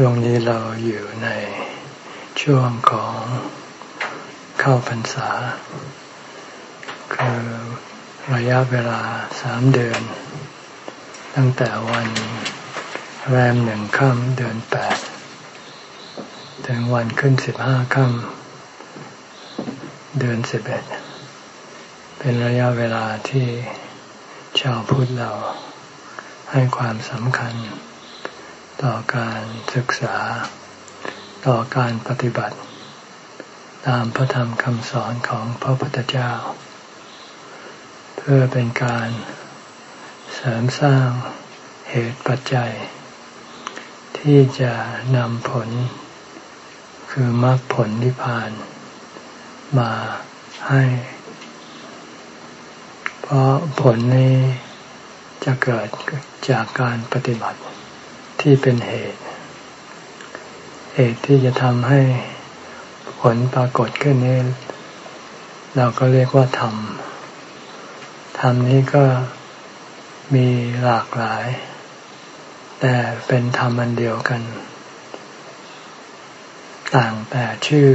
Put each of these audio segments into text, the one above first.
ช่วงนี้เราอยู่ในช่วงของเข้าพรรษา คือระยะเวลาสามเดือน ตั้งแต่วันแรมหนึ่งค่ำเดือนแปดถึงวันขึ้นสิบห้าค่ำเดือนสิบเอ็ดเป็นระยะเวลาที่ชาวพุทธเราให้ความสำคัญ ต่อการศึกษา ต่อการปฏิบัติ ตามพระธรรมคำสอนของพระพุทธเจ้า เพื่อเป็นการเสริมสร้างเหตุปัจจัย ที่จะนำผล คือมรรคผลนิพพาน มาให้ เพราะผลนี้จะเกิดจากการปฏิบัติ ที่เป็นเหตุ เหตุที่จะทำให้ผลปรากฏขึ้นนี้ เราก็เรียกว่าธรรม ธรรมนี้ก็มีหลากหลาย แต่เป็นธรรมอันเดียวกัน ต่างแต่ชื่อ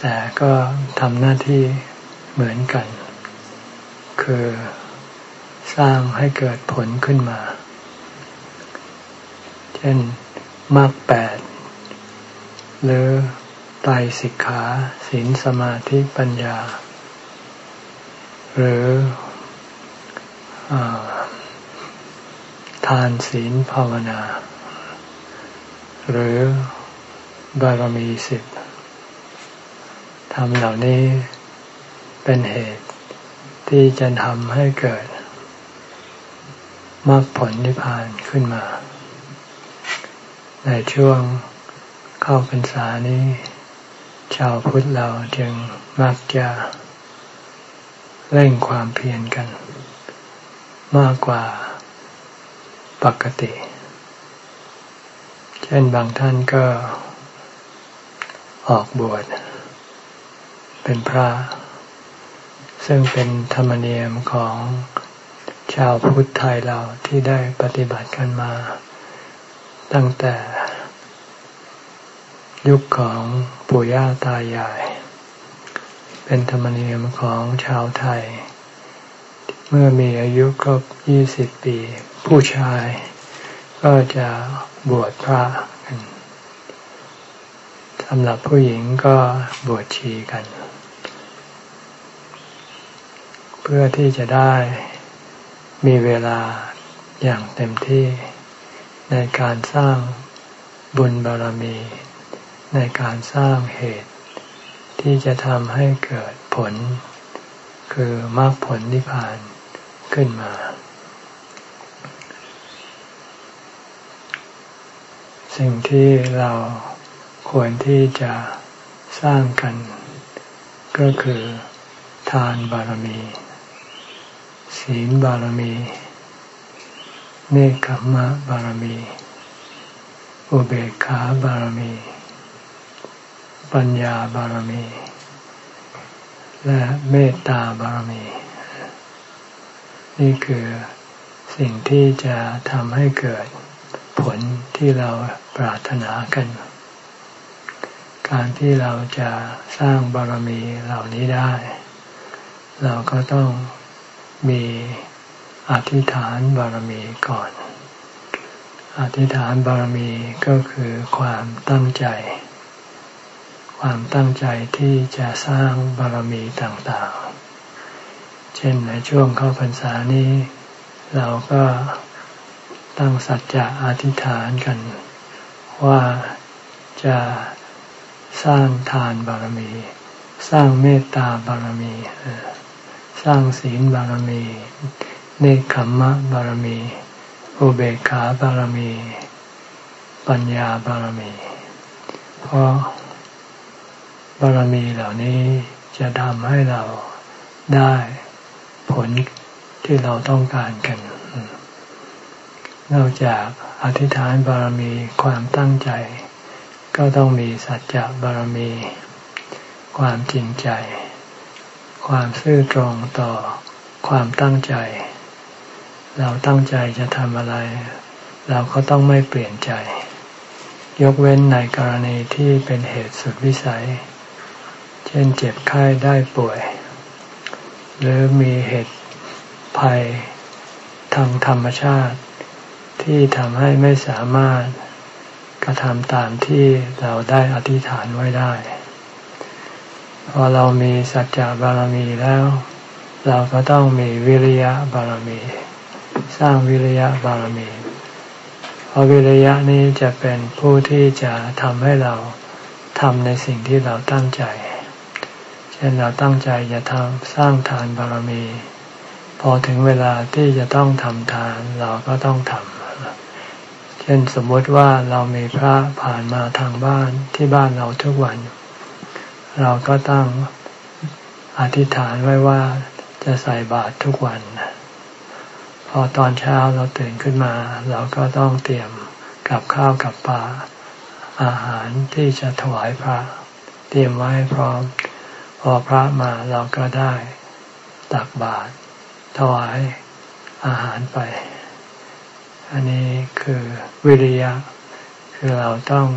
แต่ก็ทำหน้าที่เหมือนกัน คือสร้างให้เกิดผลขึ้นมา เช่นมรรคแปดหรือไตรสิกขาศีลสมาธิปัญญา หรืออทานศีลภาวนา หรือบารมีสิบทำเหล่านี้เป็นเหตุที่จะทำให้เกิดมรรคผลนิพพานขึ้นมา ในช่วงเข้าพรรษานี้ ชาวพุทธเราจึงมักจะเร่งความเพียรกัน มากกว่าปกติ เช่นบางท่านก็ออกบวชเป็นพระ ซึ่งเป็นธรรมเนียมของชาวพุทธไทยเราที่ได้ปฏิบัติกันมา ตั้งแต่ยุคของปู่ย่าตายาย เป็นธรรมเนียมของชาวไทย เมื่อมีอายุครบยี่สิบปี ผู้ชายก็จะบวชพระกันสำหรับผู้หญิงก็บวชชีกัน เพื่อที่จะได้มีเวลาอย่างเต็มที่ ในการสร้างบุญบารมี ในการสร้างเหตุ ที่จะทำให้เกิดผล คือมรรคผลนิพพานขึ้นมา สิ่งที่เราควรที่จะสร้างกัน ก็คือทานบารมี ศีลบารมี เนคขมะบารมี อุเบกขาบารมี ปัญญาบารมี และเมตตาบารมี นี่คือสิ่งที่จะทำให้เกิดผลที่เราปรารถนากัน การที่เราจะสร้างบารมีเหล่านี้ได้ เราก็ต้องมี อธิษฐานบารมีก่อน อธิษฐานบารมีก็คือความตั้งใจ ความตั้งใจที่จะสร้างบารมีต่างๆ เช่นในช่วงเข้าพรรษานี้ เราก็ตั้งสัจจะอธิษฐานกัน ว่าจะสร้างทานบารมี สร้างเมตตาบารมี สร้างศีลบารมี เนคขมมะบารมี อุเบกขาบารมี ปัญญาบารมี เพราะบารมีเหล่านี้จะทำให้เราได้ผลที่เราต้องการกัน นอกจากอธิษฐานบารมีความตั้งใจ ก็ต้องมีสัจจะบารมี ความจริงใจ ความซื่อตรงต่อความตั้งใจ เราตั้งใจจะทำอะไร เราก็ต้องไม่เปลี่ยนใจ ยกเว้นในกรณีที่เป็นเหตุสุดวิสัย เช่นเจ็บไข้ได้ป่วย หรือมีเหตุภัยทางธรรมชาติ ที่ทำให้ไม่สามารถกระทำตามที่เราได้อธิษฐานไว้ได้ พอเรามีสัจจะบารมีแล้ว เราก็ต้องมีวิริยะบารมี สร้างวิริยะบารมี เพราะวิริยะนี้จะเป็นผู้ที่จะทำให้เราทำในสิ่งที่เราตั้งใจ เช่นเราตั้งใจจะทำสร้างทานบารมี พอถึงเวลาที่จะต้องทำทานเราก็ต้องทำ เช่นสมมติว่าเรามีพระผ่านมาทางบ้านที่บ้านเราทุกวัน เราก็ตั้งอธิษฐานไว้ว่าจะใส่บาตรทุกวัน พอตอนเช้าเราตื่นขึ้นมา เราก็ต้องเตรียมกับข้าวกับปลาอาหารที่จะถวายพระ เตรียมไว้พร้อม พอพระมาเราก็ได้ตักบาตรถวายอาหารไป อันนี้คือวิริยะ คือเราต้อง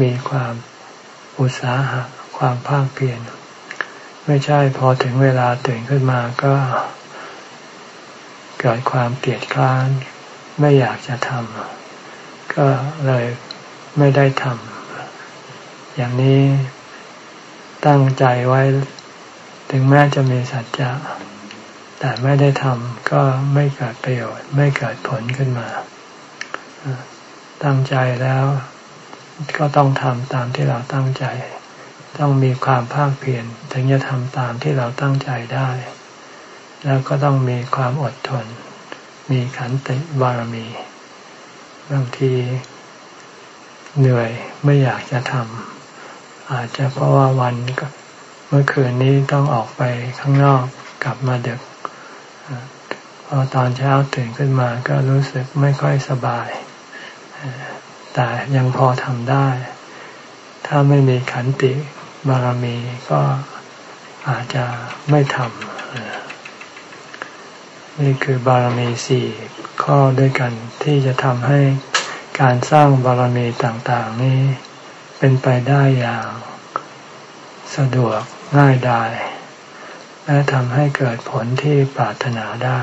มีความอุตสาหะความภาคเพียรไม่ใช่พอถึงเวลาตื่นขึ้นมาก็ เกิดความเกลียดคร้าน ไม่อยากจะทำก็เลยไม่ได้ทำอย่างนี้ตั้งใจไว้ ถึงแม้จะมีสัจจะแต่ไม่ได้ทำก็ไม่เกิดประโยชน์ ไม่เกิดผลขึ้นมา ตั้งใจแล้วก็ต้องทำตามที่เราตั้งใจ ต้องมีความภาคเพียรถึงจะทำตามที่เราตั้งใจได้ แล้วก็ต้องมีความอดทน มีขันติบารมี บางทีเหนื่อยไม่อยากจะทำอาจจะเพราะว่าวันเมื่อคืนนี้ต้องออกไปข้างนอกกลับมาดึกพอตอนเช้าตื่นขึ้นมาก็รู้สึกไม่ค่อยสบาย แต่ยังพอทำได้ ถ้าไม่มีขันติบารมีก็อาจจะไม่ทำ นี่คือบารมีสี่ข้อด้วยกันที่จะทำให้การสร้างบารมีต่างๆนี้ เป็นไปได้อย่าง สะดวกง่ายดายและทำให้เกิดผลที่ปรารถนาได้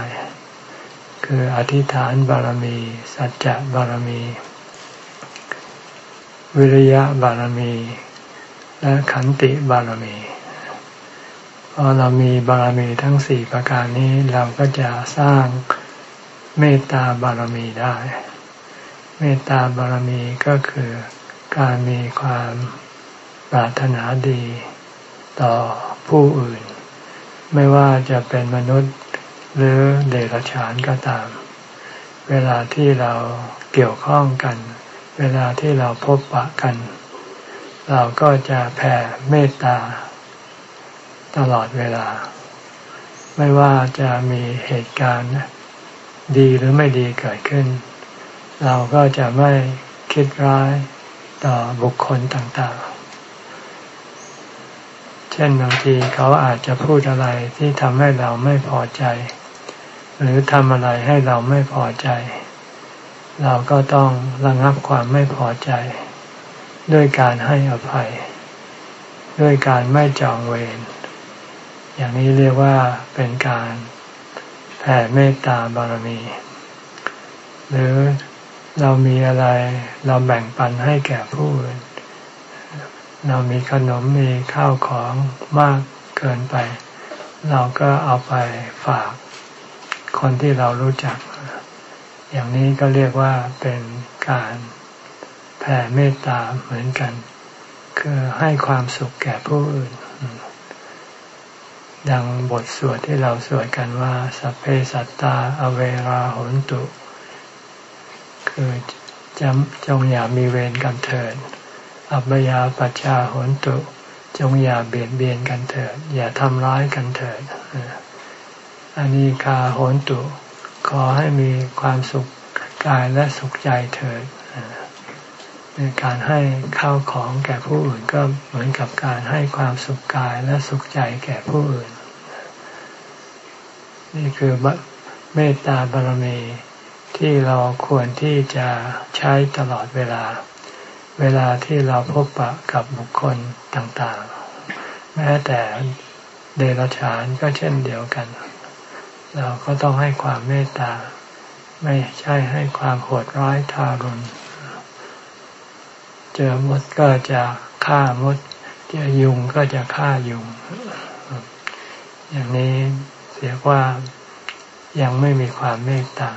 คืออธิษฐานบารมี สัจจะบารมี วิริยะบารมี และขันติบารมี พอเรามีบารมีทั้งสี่ประการนี้เราก็จะสร้างเมตตาบารมีได้ เมตตาบารมีก็คือการมีความปรารถนาดีต่อผู้อื่น ไม่ว่าจะเป็นมนุษย์หรือเดรัจฉานก็ตาม เวลาที่เราเกี่ยวข้องกัน เวลาที่เราพบปะกัน เราก็จะแผ่เมตตา ตลอดเวลา ไม่ว่าจะมีเหตุการณ์ดีหรือไม่ดีเกิดขึ้น เราก็จะไม่คิดร้ายต่อบุคคลต่างๆ เช่นบางทีเขาอาจจะพูดอะไรที่ทำให้เราไม่พอใจ หรือทำอะไรให้เราไม่พอใจ เราก็ต้องระงับความไม่พอใจ ด้วยการให้อภัย ด้วยการไม่จองเวร อย่างนี้เรียกว่าเป็นการแผ่เมตตาบารมี หรือเรามีอะไรเราแบ่งปันให้แก่ผู้อื่น เรามีขนมมีข้าวของมากเกินไป เราก็เอาไปฝากคนที่เรารู้จัก อย่างนี้ก็เรียกว่าเป็นการแผ่เมตตาเหมือนกัน คือให้ความสุขแก่ผู้อื่น ดังบทสวดที่เราสวดกันว่า สัพเพสัตตาอเวราหนตุ คือจำจงอย่ามีเวรกันเถิด อัปยาปัชชาหนตุ จงอย่าเบียดเบียนกันเถิด อย่าทำร้ายกันเถิดอันนี้คาโหนตุ ขอให้มีความสุขกายและสุขใจเถิดในการให้ข้าวของแก่ผู้อื่นก็เหมือนกับการให้ความสุขกายและสุขใจแก่ผู้อื่น นี่คือเมตตาบารมีที่เราควรที่จะใช้ตลอดเวลา เวลาที่เราพบปะกับบุคคลต่างๆ แม้แต่เดรัจฉานก็เช่นเดียวกัน เราก็ต้องให้ความเมตตา ไม่ใช่ให้ความโหดร้ายทารุณเจอมดก็จะฆ่ามดเจอยุงก็จะฆ่ายุง อย่างนี้ เสียว่ายังไม่มีความเมตตา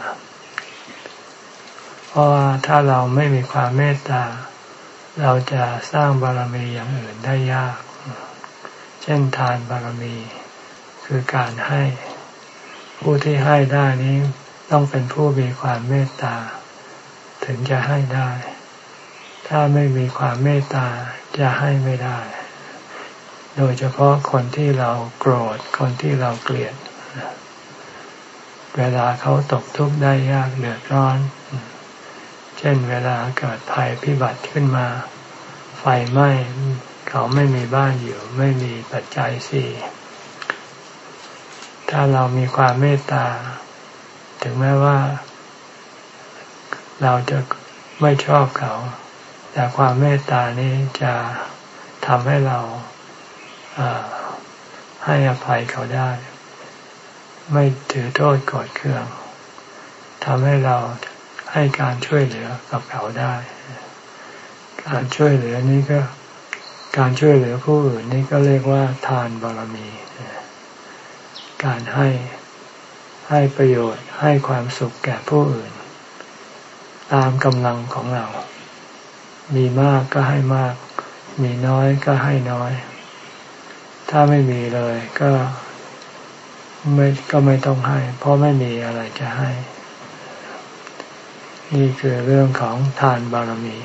เพราะว่าถ้าเราไม่มีความเมตตา เราจะสร้างบารมีอย่างอื่นได้ยาก เช่นทานบารมี คือการให้ ผู้ที่ให้ได้นี้ต้องเป็นผู้มีความเมตตา ถึงจะให้ได้ ถ้าไม่มีความเมตตาจะให้ไม่ได้ โดยเฉพาะคนที่เราโกรธ คนที่เราเกลียด เวลาเขาตกทุกข์ได้ยากเดือดร้อน เช่นเวลาเกิดภัยพิบัติขึ้นมา ไฟไหม้เขาไม่มีบ้านอยู่ ไม่มีปัจจัยสี่ถ้าเรามีความเมตตา ถึงแม้ว่า เราจะไม่ชอบเขา แต่ความเมตตานี้จะทำให้เราให้อภัยเขาได้ ไม่ถือโทษกอดเคืองทำให้เราให้การช่วยเหลือกับเขาได้ การช่วยเหลือนี้ก็ การช่วยเหลือผู้อื่นนี่ก็เรียกว่า ทานบารมี การให้ให้ประโยชน์ให้ความสุขแก่ผู้อื่น ตามกำลังของเรา มีมากก็ให้มาก มีน้อยก็ให้น้อย ถ้าไม่มีเลยก็ ไม่ก็ไม่ต้องให้ เพราะไม่มีอะไรจะให้ นี่คือเรื่องของทานบารมี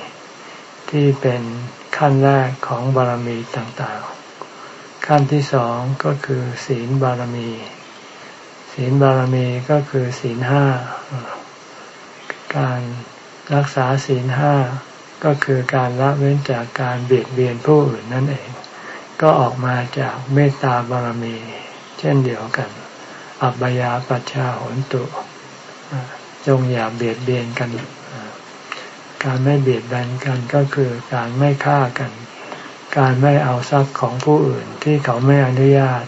ที่เป็นขั้นแรกของบารมีต่างๆ ขั้นที่สองก็คือศีลบารมี ศีลบารมีก็คือศีลห้า การรักษาศีลห้าก็คือการละเว้นจากการเบียดเบียนผู้อื่นนั่นเอง ก็ออกมาจากเมตตาบารมี เช่นเดียวกัน อัปยาปัชชาโหนตุจงอย่าเบียดเบียนกัน การไม่เบียดเบียนกันก็คือการไม่ฆ่ากัน การไม่เอาทรัพย์ของผู้อื่นที่เขาไม่อนุญาต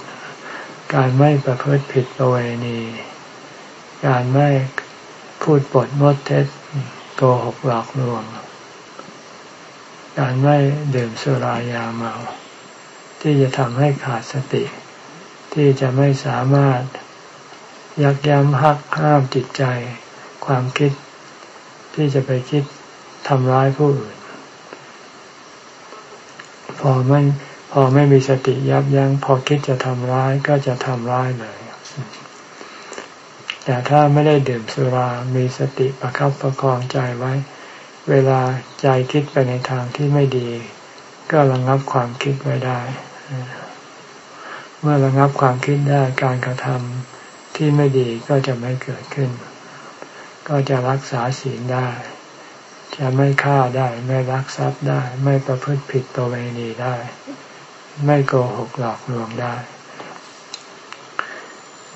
การไม่ประพฤติผิดประเวณี การไม่พูดปดมดเท็จโกหกหลอกลวง การไม่ดื่มสุรายาเมา ที่จะทำให้ขาดสติ ที่จะไม่สามารถ ยักย้ำหักห้ามจิตใจ ความคิดที่จะไปคิดทำร้ายผู้อื่น พอไม่พอไม่มีสติยับยัง้งพอคิดจะทำร้ายก็จะทำร้ายเลย แต่ถ้าไม่ได้ดื่มสุรามีสติประคับประคองใจไว้ เวลาใจคิดไปในทางที่ไม่ดี ก็ระงับความคิดไว้ได้ เมื่อระงับความคิดได้การกระทำ ที่ไม่ดีก็จะไม่เกิดขึ้น ก็จะรักษาศีลได้ จะไม่ฆ่าได้ไม่รักทรัพย์ได้ ไม่ประพฤติผิดตัวเวณีได้ ไม่โกหกหลอกลวงได้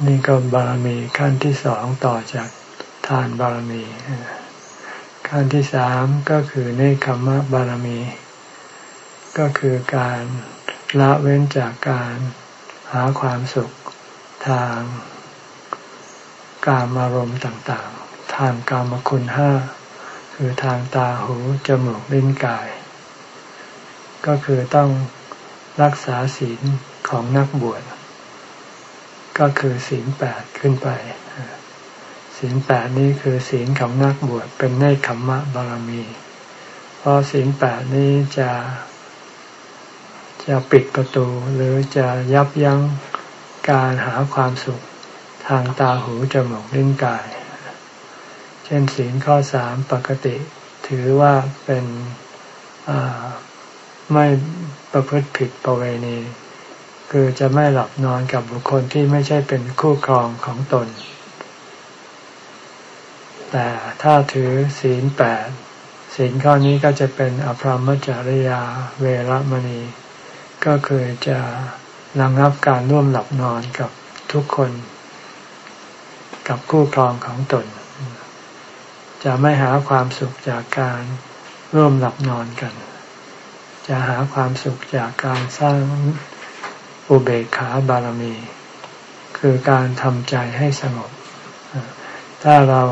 นี่ก็บารมีขั้นที่สองต่อจากทานบารมีขั้นที่สามก็คือเนคขมะบารมี ก็คือการละเว้นจากการหาความสุขทาง กามอารมณ์ต่างๆ ทางกามคุณห้าคือทางตาหูจมูกลิ้นกาย ก็คือต้องรักษาศีลของนักบวชก็คือศีลแปดขึ้นไปศีลแปดนี้คือศีลของนักบวชเป็นเนคขมมะบารมี เพราะศีลแปดนี้จะจะปิดประตูหรือจะยับยั้งการหาความสุข ทางตาหูจมูกลิ้นกาย เช่นศีลข้อสามปกติ ถือว่าเป็นไม่ประพฤติผิดประเวณี คือจะไม่หลับนอนกับบุคคลที่ไม่ใช่เป็นคู่ครองของตน แต่ถ้าถือศีลแปดศีลข้อนี้ก็จะเป็นอภรรมจริยาเวรมณี ก็คือจะระงับการร่วมหลับนอนกับทุกคน กับคู่ครองของตน จะไม่หาความสุขจากการร่วมหลับนอนกัน จะหาความสุขจากการสร้างอุเบกขาบารมี คือการทำใจให้สงบ ถ้าเรา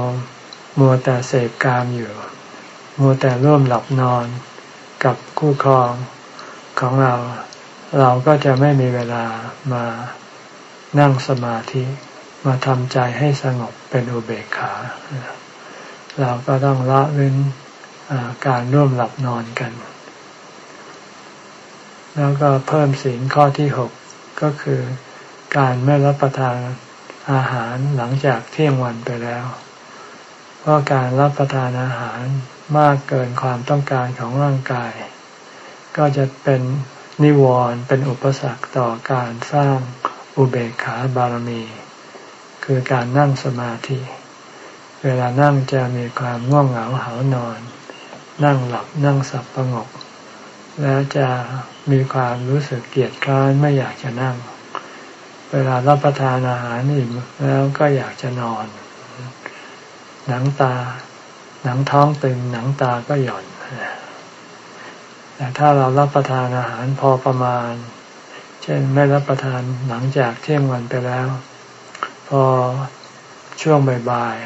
มัวแต่เสพกามอยู่ มัวแต่ร่วมหลับนอนกับคู่ครองของเรา เราก็จะไม่มีเวลามานั่งสมาธิ มาทำใจให้สงบเป็นอุเบกขา เราก็ต้องละเว้นการร่วมหลับนอนกัน แล้วก็เพิ่มศีลข้อที่หกก็คือการไม่รับประทานอาหารหลังจากเที่ยงวันไปแล้ว เพราะการรับประทานอาหารมากเกินความต้องการของร่างกาย ก็จะเป็นนิวรณ์เป็นอุปสรรคต่อการสร้างอุเบกขาบารมี คือการนั่งสมาธิ เวลานั่งจะมีความง่วงเหงาหานอน นั่งหลับนั่งสับประงก แล้วจะมีความรู้สึกเกียดคร้านไม่อยากจะนั่ง เวลารับประทานอาหารอิ่มแล้วก็อยากจะนอน หนังตา หนังท้องตึงหนังตาก็หย่อนแต่ถ้าเรารับประทานอาหารพอประมาณ เช่นไม่รับประทานหลังจากเที่ยงวันไปแล้ว พอช่วงบ่าย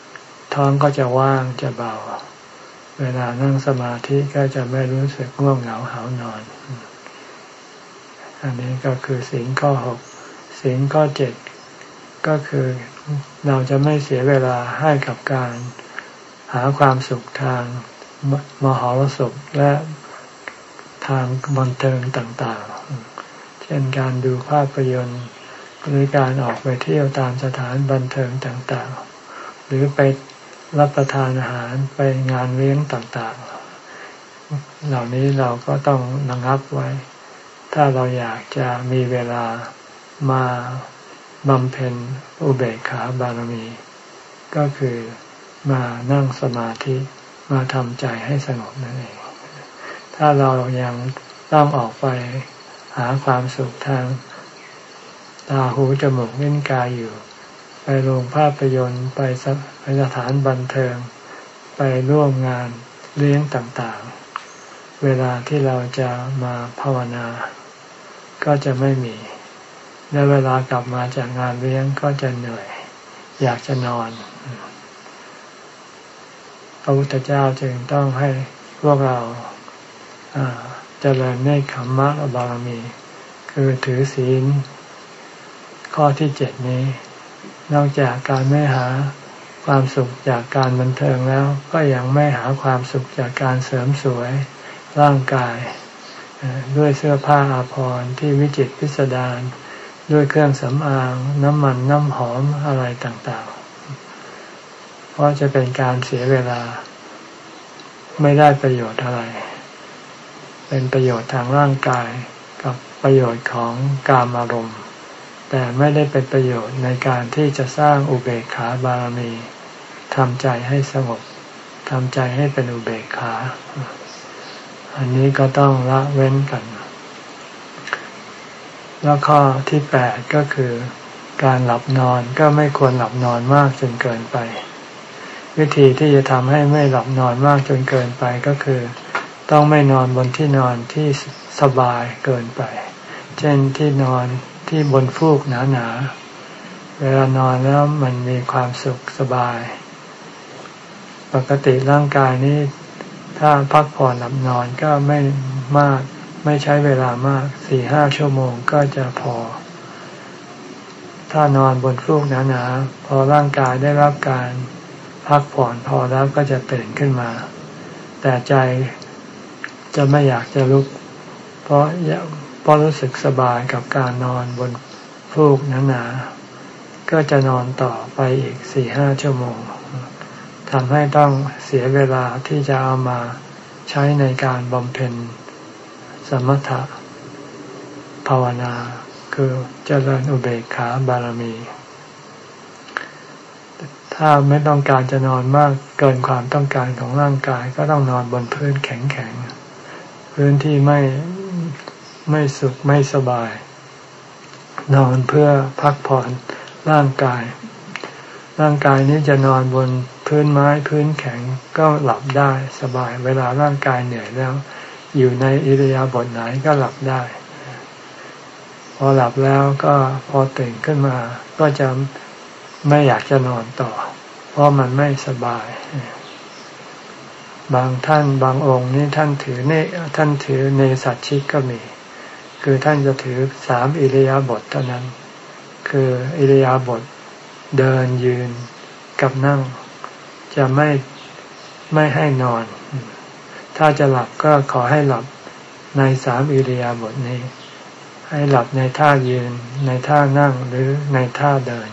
ๆท้องก็จะว่างจะเบา เวลานั่งสมาธิก็จะไม่รู้สึกง่วงเหงาหานอน อันนี้ก็คือศีลข้อหกศีลข้อเจ็ดก็คือเราจะไม่เสียเวลาให้กับการหาความสุขทางมหรสพและทางบันเทิงต่างๆ เช่นการดูภาพยนตร์ หรือการออกไปเที่ยวตามสถานบันเทิงต่างๆ หรือไปรับประทานอาหารไปงานเลี้ยงต่างๆ เหล่านี้เราก็ต้องระงับไว้ ถ้าเราอยากจะมีเวลามาบำเพ็ญอุเบกขาบารมี ก็คือมานั่งสมาธิมาทำใจให้สงบนั่นเอง ถ้าเรายังต้องออกไปหาความสุขทาง ตาหูจมูกเล่นกายอยู่ ไปโรงภาพยนตร์ไปไปสถานบันเทิง ไปร่วมงานเลี้ยงต่างๆ เวลาที่เราจะมาภาวนา ก็จะไม่มี และเวลากลับมาจากงานเลี้ยงก็จะเหนื่อย อยากจะนอน พระพุทธเจ้าจึงต้องให้พวกเราจเจริญในขมมะบารมี คือถือศีล ข้อที่เจ็ดนี้ นอกจากการไม่หาความสุขจากการบันเทิงแล้ว ก็ยังไม่หาความสุขจากการเสริมสวยร่างกาย ด้วยเสื้อผ้าอาภรณ์ที่วิจิตพิสดารด้วยเครื่องสำอาง น้ำมันน้ำหอมอะไรต่างๆ เพราะจะเป็นการเสียเวลา ไม่ได้ประโยชน์อะไร เป็นประโยชน์ทางร่างกายกับประโยชน์ของกามอารมณ์ แต่ไม่ได้เป็นประโยชน์ในการที่จะสร้างอุเบกขาบารมีทำใจให้สงบทำใจให้เป็นอุเบกขา อันนี้ก็ต้องละเว้นกัน แล้วข้อที่แปดก็คือการหลับนอนก็ไม่ควรหลับนอนมากจนเกินไป วิธีที่จะทำให้ไม่หลับนอนมากจนเกินไปก็คือ ต้องไม่นอนบนที่นอนที่สบายเกินไป เช่นที่นอน ที่บนฟูกหนาๆ เวลานอนแล้วมันมีความสุขสบาย ปกติร่างกายนี้ ถ้าพักผ่อนหลับนอนก็ไม่มาก ไม่ใช้เวลามากสี่ห้าชั่วโมงก็จะพอ ถ้านอนบนฟูกหนาๆ พอร่างกายได้รับการพักผ่อนพอแล้วก็จะตื่นขึ้นมา แต่ใจจะไม่อยากจะลุก เพราะ ราะรู้สึกสบายกับการนอนบนฟูกหนาๆก็จะนอนต่อไปอีกสี่ห้าชั่วโมงทำให้ต้องเสียเวลาที่จะเอามาใช้ในการบำเพ็ญสมถะภาวนา คือเจริญอุเบกขาบารมี ถ้าไม่ต้องการจะนอนมากเกินความต้องการของร่างกาย ก็ต้องนอนบนพื้นแข็งๆพื้นที่ไม่ ไม่สุขไม่สบาย นอนเพื่อพักผ่อนร่างกาย ร่างกายนี้จะนอนบนพื้นไม้พื้นแข็งก็หลับได้สบาย เวลาร่างกายเหนื่อยแล้ว อยู่ในอิริยาบถไหนก็หลับได้ พอหลับแล้วก็พอตื่นขึ้นมา ก็จะไม่อยากจะนอนต่อ เพราะมันไม่สบาย บางท่านบางองค์นี่ท่านถือเนท่านถือเนสัตชิกก็มี คือท่านจะถือสามอิริยาบถเท่านั้น คืออิริยาบถเดินยืนกับนั่ง จะไม่ไม่ให้นอน ถ้าจะหลับก็ขอให้หลับในสามอิริยาบถนี้ ให้หลับในท่ายืน ในท่านั่งหรือในท่าเดิน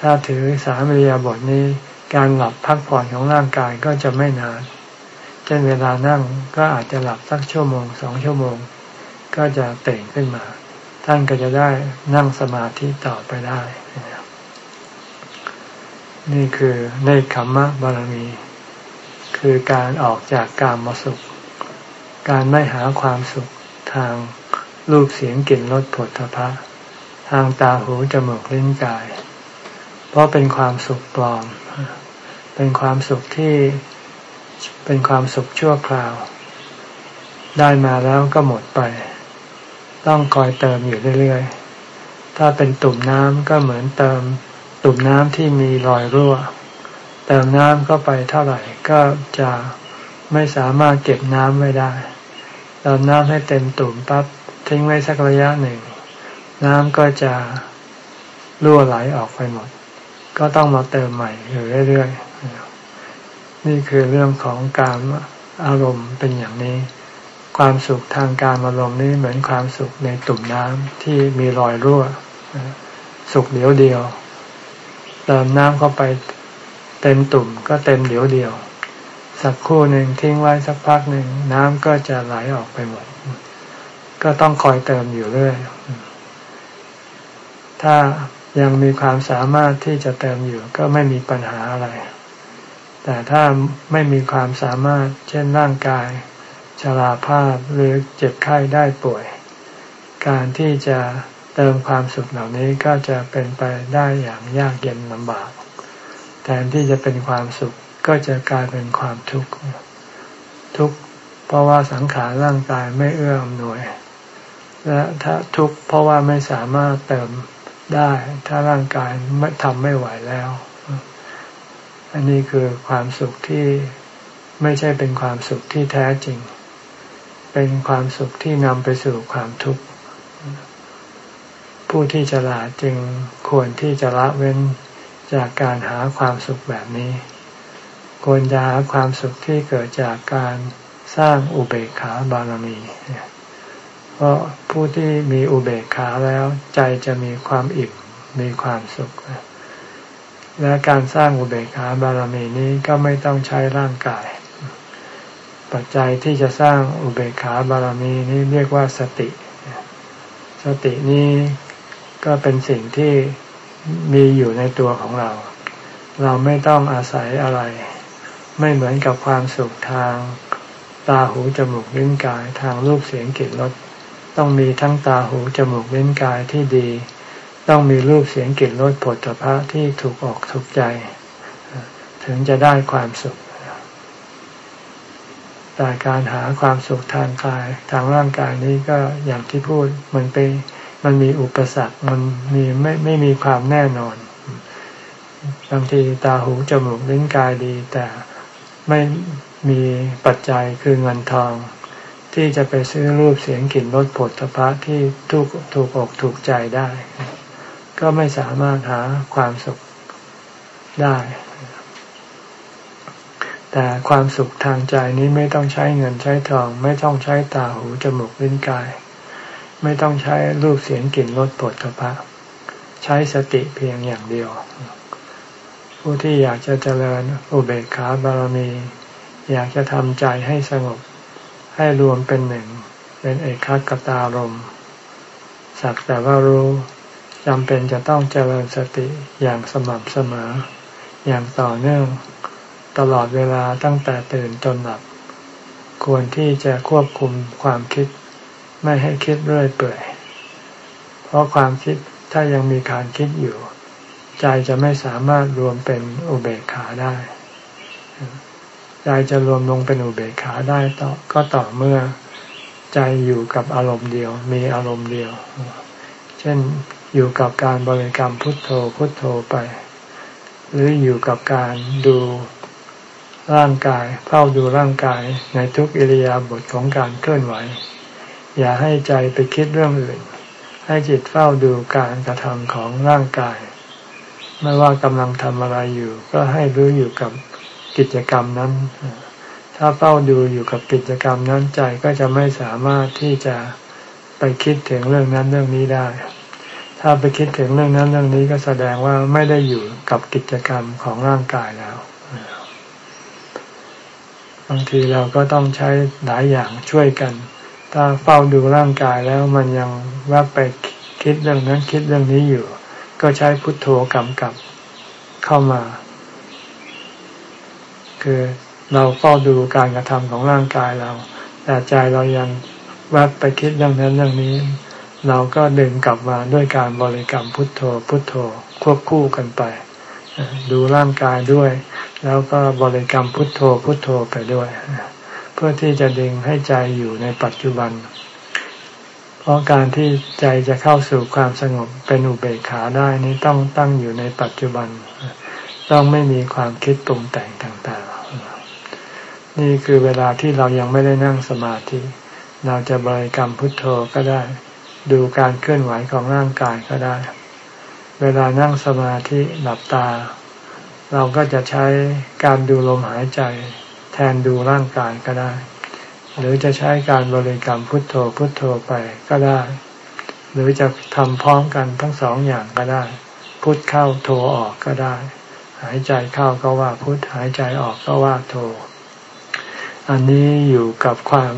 ถ้าถือสามอิริยาบถนี้ การหลับพักผ่อนของร่างกายก็จะไม่นาน เช่นเวลานั่งก็อาจจะหลับสักชั่วโมงสองชั่วโมง ก็จะเต่งขึ้นมา ท่านก็จะได้นั่งสมาธิต่อไปได้ นี่คือในขมมะบารมี คือการออกจากกามมสุข การไม่หาความสุขทางรูปเสียงกลิ่นรสผลทพะทางตาหูจมูกลิ้นกาย เพราะเป็นความสุขปลอม เป็นความสุขที่ เป็นความสุขชั่วคราว ได้มาแล้วก็หมดไป ต้องคอยเติมอยู่เรื่อยๆ ถ้าเป็นตุ่มน้ำก็เหมือนเติม ตุ่มน้ำที่มีรอยรั่ว เติมน้ำเข้าไปเท่าไหร่ก็จะไม่สามารถเก็บน้ำไว้ได้ เติมน้ำให้เต็มตุ่มปั๊บทิ้งไว้สักระยะหนึ่ง น้ำก็จะรั่วไหลออกไปหมด ก็ต้องมาเติมใหม่อยู่เรื่อยๆ นี่คือเรื่องของการอารมณ์เป็นอย่างนี้ ความสุขทางการอารมณ์นี้เหมือนความสุขในตุ่มน้ำที่มีรอยรั่ว สุขเดียวเดียวเติมน้ำเข้าไปเต็มตุ่มก็เต็มเดียวเดียว สักครู่หนึ่งทิ้งไว้สักพักหนึ่งน้ำก็จะไหลออกไปหมด ก็ต้องคอยเติมอยู่เรื่อย ถ้ายังมีความสามารถที่จะเติมอยู่ก็ไม่มีปัญหาอะไร แต่ถ้าไม่มีความสามารถ เช่นร่างกาย ชราภาพหรือเจ็บไข้ได้ป่วย การที่จะเติมความสุขเหล่านี้ก็จะเป็นไปได้อย่างยากเย็นลำบาก แทนที่จะเป็นความสุขก็จะกลายเป็นความทุกข์ทุกข์เพราะว่าสังขารร่างกายไม่เอื้ออำนวย และถ้าทุกข์เพราะว่าไม่สามารถเติมได้ ถ้าร่างกายไม่ทำไม่ไหวแล้ว อันนี้คือความสุขที่ไม่ใช่เป็นความสุขที่แท้จริง เป็นความสุขที่นำไปสู่ความทุกข์ ผู้ที่ฉลาดจึงควรที่จะละเว้นจากการหาความสุขแบบนี้ ควรจะหาความสุขที่เกิดจากการสร้างอุเบกขาบารมี เพราะผู้ที่มีอุเบกขาแล้วใจจะมีความอิ่มมีความสุข และการสร้างอุเบกขาบารมีนี้ก็ไม่ต้องใช้ร่างกาย ปัจจัยที่จะสร้างอุเบกขาบารมีนี้เรียกว่าสติ สตินี้ก็เป็นสิ่งที่มีอยู่ในตัวของเรา เราไม่ต้องอาศัยอะไร ไม่เหมือนกับความสุขทางตาหูจมูกลิ้นกายทางรูปเสียงกลิ่นรสต้องมีทั้งตาหูจมูกลิ้นกายที่ดี ต้องมีรูปเสียงกลิ่นรสผลตภะที่ถูกออกถูกใจ ถึงจะได้ความสุข แต่การหาความสุขทางกาย ทางร่างกายนี้ก็อย่างที่พูดมันเป็นมันมีอุปสรรคมันมีไม่ไม่มีความแน่นอนบางทีตาหูจมูกลิ้นกายดี แต่ไม่มีปัจจัยคือเงินทอง ที่จะไปซื้อรูปเสียงกลิ่นรสผลพระที่ถูกถูกอกถูกใจได้ ก็ไม่สามารถหาความสุขได้ แต่ความสุขทางใจนี้ไม่ต้องใช้เงินใช้ทอง ไม่ต้องใช้ตาหูจมูกลิ้นกาย ไม่ต้องใช้รูปเสียงกลิ่นรสปวดกระพะใช้สติเพียงอย่างเดียว ผู้ที่อยากจะเจริญอุเบกขาบารมี อยากจะทำใจให้สงบ ให้รวมเป็นหนึ่ง เป็นเอกขกตารมสักแต่ว่ารู้ จำเป็นจะต้องเจริญสติอย่างสม่ำเสมอ อย่างต่อเนื่องตลอดเวลาตั้งแต่ตื่นจนหลับ ควรที่จะควบคุมความคิด ไม่ให้คิดเรื่อยเปื่อย เพราะความคิดถ้ายังมีการคิดอยู่ ใจจะไม่สามารถรวมเป็นอุเบกขาได้ ใจจะรวมลงเป็นอุเบกขาได้ต่อก็ต่อเมื่อใจอยู่กับอารมณ์เดียว มีอารมณ์เดียว เช่น อยู่กับการบริกรรมพุทโธพุทโธไป หรืออยู่กับการดูร่างกายเฝ้าดูร่างกายในทุกอิริยาบถของการเคลื่อนไหว อย่าให้ใจไปคิดเรื่องอื่น ให้จิตเฝ้าดูการกระทำของร่างกาย ไม่ว่ากำลังทำอะไรอยู่ ก็ให้รู้อยู่กับกิจกรรมนั้น ถ้าเฝ้าดูอยู่กับกิจกรรมนั้นใจก็จะไม่สามารถที่จะไปคิดถึงเรื่องนั้นเรื่องนี้ได้ ถ้าไปคิดถึงเรื่องนั้นเรื่องนี้ก็แสดงว่าไม่ได้อยู่กับกิจกรรมของร่างกายแล้วบางทีเราก็ต้องใช้หลายอย่างช่วยกัน ถ้าเฝ้าดูร่างกายแล้วมันยังแวบไปคิดเรื่องนั้นคิดเรื่องนี้อยู่ ก็ใช้พุทโธกำกับเข้ามา คือเราเฝ้าดูการกระทำของร่างกายเรา แต่ใจเรายังแวบไปคิดเรื่องนั้นเรื่องนี้ เราก็ดึงกลับมาด้วยการบริกรรมพุทโธพุทโธควบคู่กันไป ดูร่างกายด้วย แล้วก็บริกรรมพุทโธพุทโธไปด้วย เพื่อที่จะดึงให้ใจอยู่ในปัจจุบัน เพราะการที่ใจจะเข้าสู่ความสงบเป็นอุเบกขาได้นี้ต้องตั้งอยู่ในปัจจุบัน ต้องไม่มีความคิดปรุงแต่งต่างๆ นี่คือเวลาที่เรายังไม่ได้นั่งสมาธิ เราจะบริกรรมพุทโธก็ได้ ดูการเคลื่อนไหวของร่างกายก็ได้ เวลานั่งสมาธิหลับตา เราก็จะใช้การดูลมหายใจ แทนดูร่างกายก็ได้ หรือจะใช้การบริกรรมพุทโธพุทโธไปก็ได้ หรือจะทำพร้อมกันทั้งสองอย่างก็ได้ พุทเข้าโธออกก็ได้ หายใจเข้าก็ว่าพุทหายใจออกก็ว่าโธอันนี้อยู่กับความ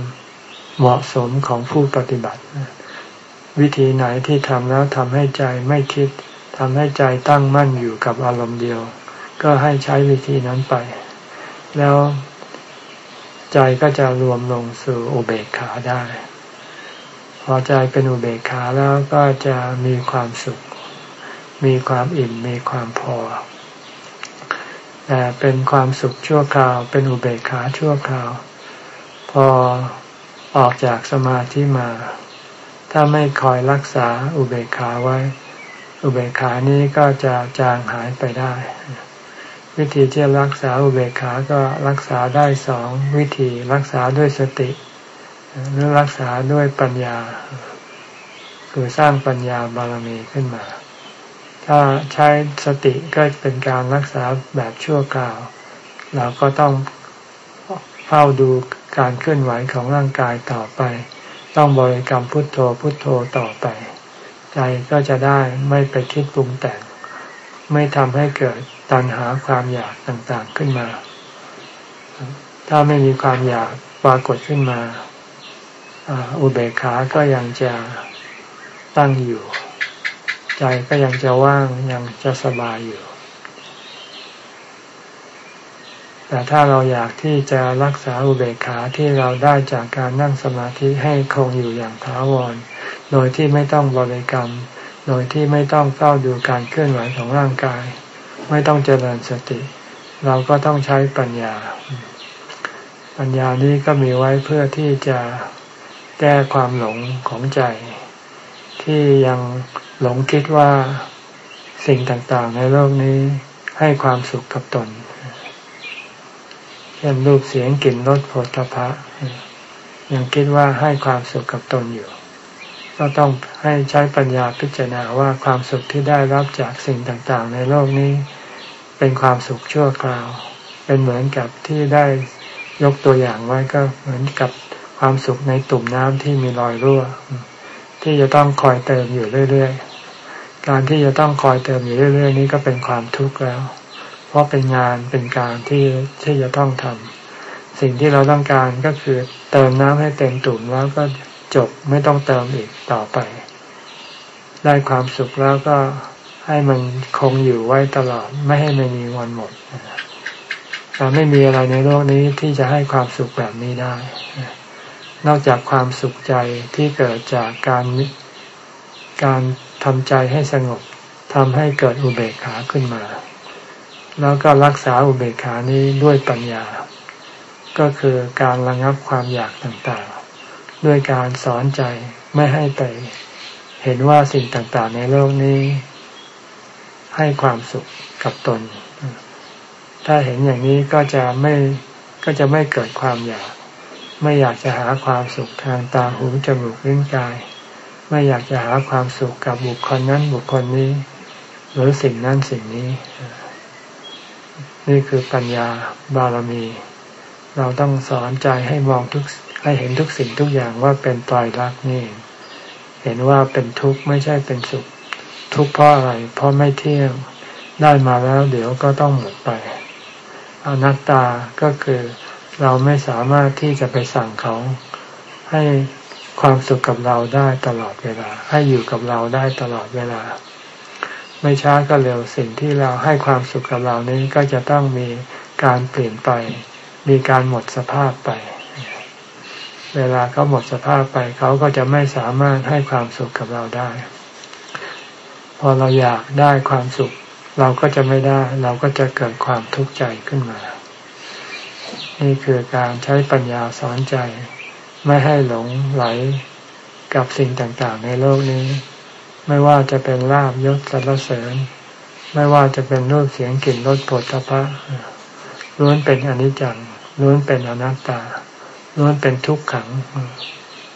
เหมาะสมของผู้ปฏิบัติ วิธีไหนที่ทำแล้วทำให้ใจไม่คิดทำให้ใจตั้งมั่นอยู่กับอารมณ์เดียว ก็ให้ใช้วิธีนั้นไป แล้วใจก็จะรวมลงสู่อุเบกขาได้ พอใจเป็นอุเบกขาแล้วก็จะมีความสุข มีความอิ่มมีความพอแต่เป็นความสุขชั่วคราว เป็นอุเบกขาชั่วคราว พอออกจากสมาธิมา ถ้าไม่คอยรักษาอุเบกขาไว้ อุเบกขานี้ก็จะจางหายไปได้ วิธีที่รักษาอุเบกขาก็รักษาได้สองวิธีรักษาด้วยสติ หรือรักษาด้วยปัญญา คือสร้างปัญญาบารมีขึ้นมา ถ้าใช้สติก็เป็นการรักษาแบบชั่วคราว เราก็ต้องเฝ้าดูการเคลื่อนไหวของร่างกายต่อไป ต้องบริกรรมพุทโธพุทโธต่อไป ใจก็จะได้ไม่ไปคิดปรุงแต่ง ไม่ทำให้เกิดตัณหาความอยากต่างๆขึ้นมา ถ้าไม่มีความอยากปรากฏขึ้นมาอุเบกขาก็ยังจะตั้งอยู่ ใจก็ยังจะว่างยังจะสบายอยู่ แต่ถ้าเราอยากที่จะรักษาอุเบกขาที่เราได้จากการนั่งสมาธิให้คงอยู่อย่างถาวร โดยที่ไม่ต้องบริกรรม โดยที่ไม่ต้องเฝ้าดูการเคลื่อนไหวของร่างกาย ไม่ต้องเจริญสติ เราก็ต้องใช้ปัญญา ปัญญานี้ก็มีไว้เพื่อที่จะแก้ความหลงของใจ ที่ยังหลงคิดว่าสิ่งต่างๆในโลกนี้ให้ความสุขกับตน เช่นรูปเสียงกลิ่นรสผลตภะยังคิดว่าให้ความสุขกับตนอยู่ ก็ต้องให้ใช้ปัญญาพิจารณาว่าความสุขที่ได้รับจากสิ่งต่างๆ ในโลกนี้ เป็นความสุขชั่วคราว เป็นเหมือนกับที่ได้ยกตัวอย่างไว้ก็เหมือนกับความสุขในตุ่มน้ำที่มีรอยรั่ว ที่จะต้องคอยเติมอยู่เรื่อยๆ การที่จะต้องคอยเติมอยู่เรื่อย ๆ นี้ก็เป็นความทุกข์แล้ว เพราะเป็นงานเป็นการที่ที่จะต้องทำสิ่งที่เราต้องการก็คือเติมน้ำให้เต็มตุ่มแล้วก็จบไม่ต้องเติมอีกต่อไป ได้ความสุขแล้วก็ให้มันคงอยู่ไว้ตลอดไม่ให้มันมีวันหมดแต่ไม่มีอะไรในโลกนี้ที่จะให้ความสุขแบบนี้ได้ นอกจากความสุขใจที่เกิดจากการการทำใจให้สงบทำให้เกิดอุเบกขาขึ้นมา แล้วก็รักษาอุเบกขานี้ด้วยปัญญา ก็คือการระงับความอยากต่างๆ ด้วยการสอนใจไม่ให้ไปเห็นว่าสิ่งต่างๆ ในโลกนี้ ให้ความสุขกับตน ถ้าเห็นอย่างนี้ก็จะไม่ก็จะไม่เกิดความอยาก ไม่อยากจะหาความสุขทางตาหูจมูกลิ้นกาย ไม่อยากจะหาความสุขกับบุคคลนั้นบุคคลนี้ หรือสิ่งนั้นสิ่งนี้ นี่คือปัญญาบารมี เราต้องสอนใจให้มองทุกให้เห็นทุกสิ่งทุกอย่างว่าเป็นตายรักนี่ เห็นว่าเป็นทุกข์ไม่ใช่เป็นสุข ทุกข์เพราะอะไร เพราะไม่เที่ยงได้มาแล้วเดี๋ยวก็ต้องหมดไป อนัตตาก็คือเราไม่สามารถที่จะไปสั่งเขาให้ความสุขกับเราได้ตลอดเวลา ให้อยู่กับเราได้ตลอดเวลา ไม่ช้าก็เร็วสิ่งที่เราให้ความสุขกับเรานี้ก็จะต้องมีการเปลี่ยนไป มีการหมดสภาพไป เวลาเขาหมดสภาพไป เขาก็จะไม่สามารถให้ความสุขกับเราได้ พอเราอยากได้ความสุข เราก็จะไม่ได้ เราก็จะเกิดความทุกข์ใจขึ้นมา นี่คือการใช้ปัญญาสอนใจ ไม่ให้หลงไหลกับสิ่งต่างๆ ในโลกนี้ ไม่ว่าจะเป็นลาบยศสรรเสริญ ไม่ว่าจะเป็นรูปเสียงกลิ่นรสผลตภะล้วนเป็นอนิจจังล้วนเป็นอนัตตาล้วนเป็นทุกขัง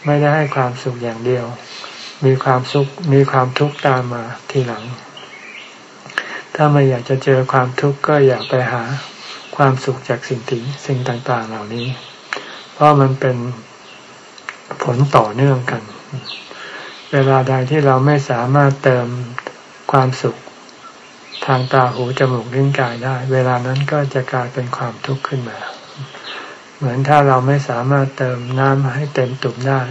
ไม่ได้ให้ความสุขอย่างเดียว มีความสุขมีความทุกข์ตามมาทีหลัง ถ้าไม่อยากจะเจอความทุกข์ก็อย่าไปหาความสุขจากสิ่งที่สิ่งต่าง ๆ เหล่านี้ เพราะมันเป็นผลต่อเนื่องกัน เวลาใดที่เราไม่สามารถเติมความสุขทางตาหูจมูกลิ้นกายได้ เวลานั้นก็จะกลายเป็นความทุกข์ขึ้นมา เหมือนถ้าเราไม่สามารถเติมน้ำให้เต็มตุ่มได้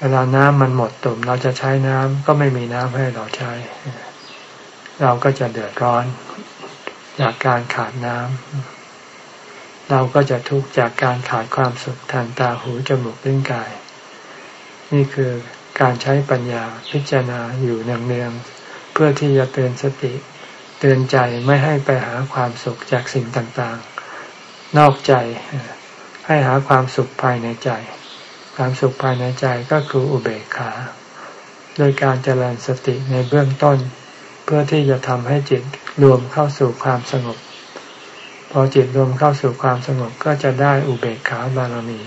เวลาน้ำมันหมดตุ่ม เราจะใช้น้ำก็ไม่มีน้ำให้เราใช้ เราก็จะเดือดร้อน จากการขาดน้ำเราก็จะทุกข์จากการขาดความสุขทางตาหูจมูกลิ้นกาย นี่คือ การใช้ปัญญาพิจารณาอยู่เนืองๆเพื่อที่จะเตือนสติ เตือนใจไม่ให้ไปหาความสุขจากสิ่งต่างๆ นอกใจให้หาความสุขภายในใจ ความสุขภายในใจก็คืออุเบกขา โดยการเจริญสติในเบื้องต้น เพื่อที่จะทำให้จิตรวมเข้าสู่ความสงบ พอจิตรวมเข้าสู่ความสงบก็จะได้อุเบกขาบารมี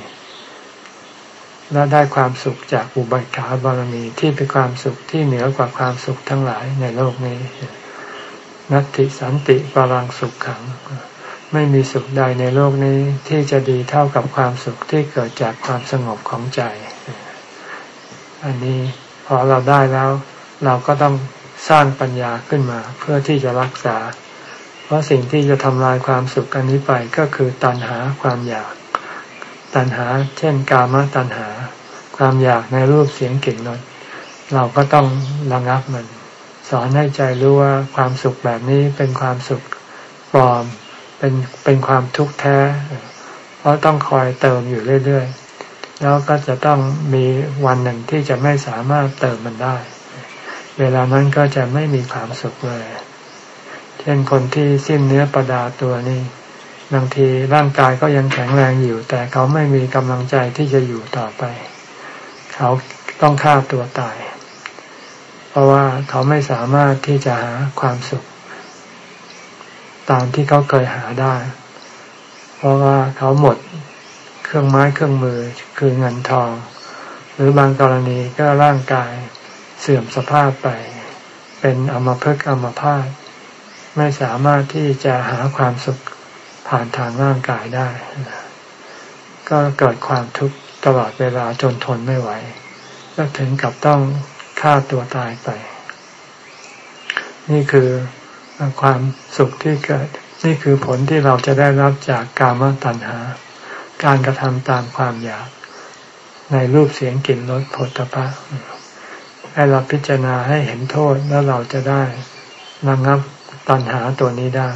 และได้ความสุขจากอุเบกขาบารมีที่เป็นความสุขที่เหนือกว่าความสุขทั้งหลายในโลกนี้ นัตติสันติปรังสุขขัง ไม่มีสุขใดในโลกนี้ที่จะดีเท่ากับความสุขที่เกิดจากความสงบของใจ อันนี้พอเราได้แล้ว เราก็ต้องสร้างปัญญาขึ้นมาเพื่อที่จะรักษา เพราะสิ่งที่จะทำลายความสุขอันนี้ไปก็คือตัณหาความอยาก ตัณหา เช่น กามตัณหา ความอยากในรูปเสียงกลิ่นรสเราก็ต้องระงับมัน สอนให้ใจรู้ว่าความสุขแบบนี้เป็นความสุขปลอม เป็นเป็นความทุกข์แท้ เพราะต้องคอยเติมอยู่เรื่อยๆ แล้วก็จะต้องมีวันหนึ่งที่จะไม่สามารถเติมมันได้ เวลานั้นก็จะไม่มีความสุขเลย เช่นคนที่สิ้นเนื้อประดาตัวนี้ บางทีร่างกายก็ยังแข็งแรงอยู่ แต่เขาไม่มีกำลังใจที่จะอยู่ต่อไป เขาต้องฆ่าตัวตาย เพราะว่าเขาไม่สามารถที่จะหาความสุข ตามที่เขาเคยหาได้ เพราะว่าเขาหมดเครื่องไม้เครื่องมือคือเงินทอง หรือบางกรณีก็ร่างกายเสื่อมสภาพไป เป็นอมภพอมภาพไม่สามารถที่จะหาความสุข ผ่านทางร่างกายได้ ก็เกิดความทุกข์ตลอดเวลาจนทนไม่ไหวก็ถึงกับต้องฆ่าตัวตายไป นี่คือความสุขที่เกิด นี่คือผลที่เราจะได้รับจากกามตัณหา การกระทำตามความอยาก ในรูปเสียงกลิ่นรสผลตภะให้เราพิจารณาให้เห็นโทษแล้วเราจะได้ระงับตัณหาตัวนี้ได้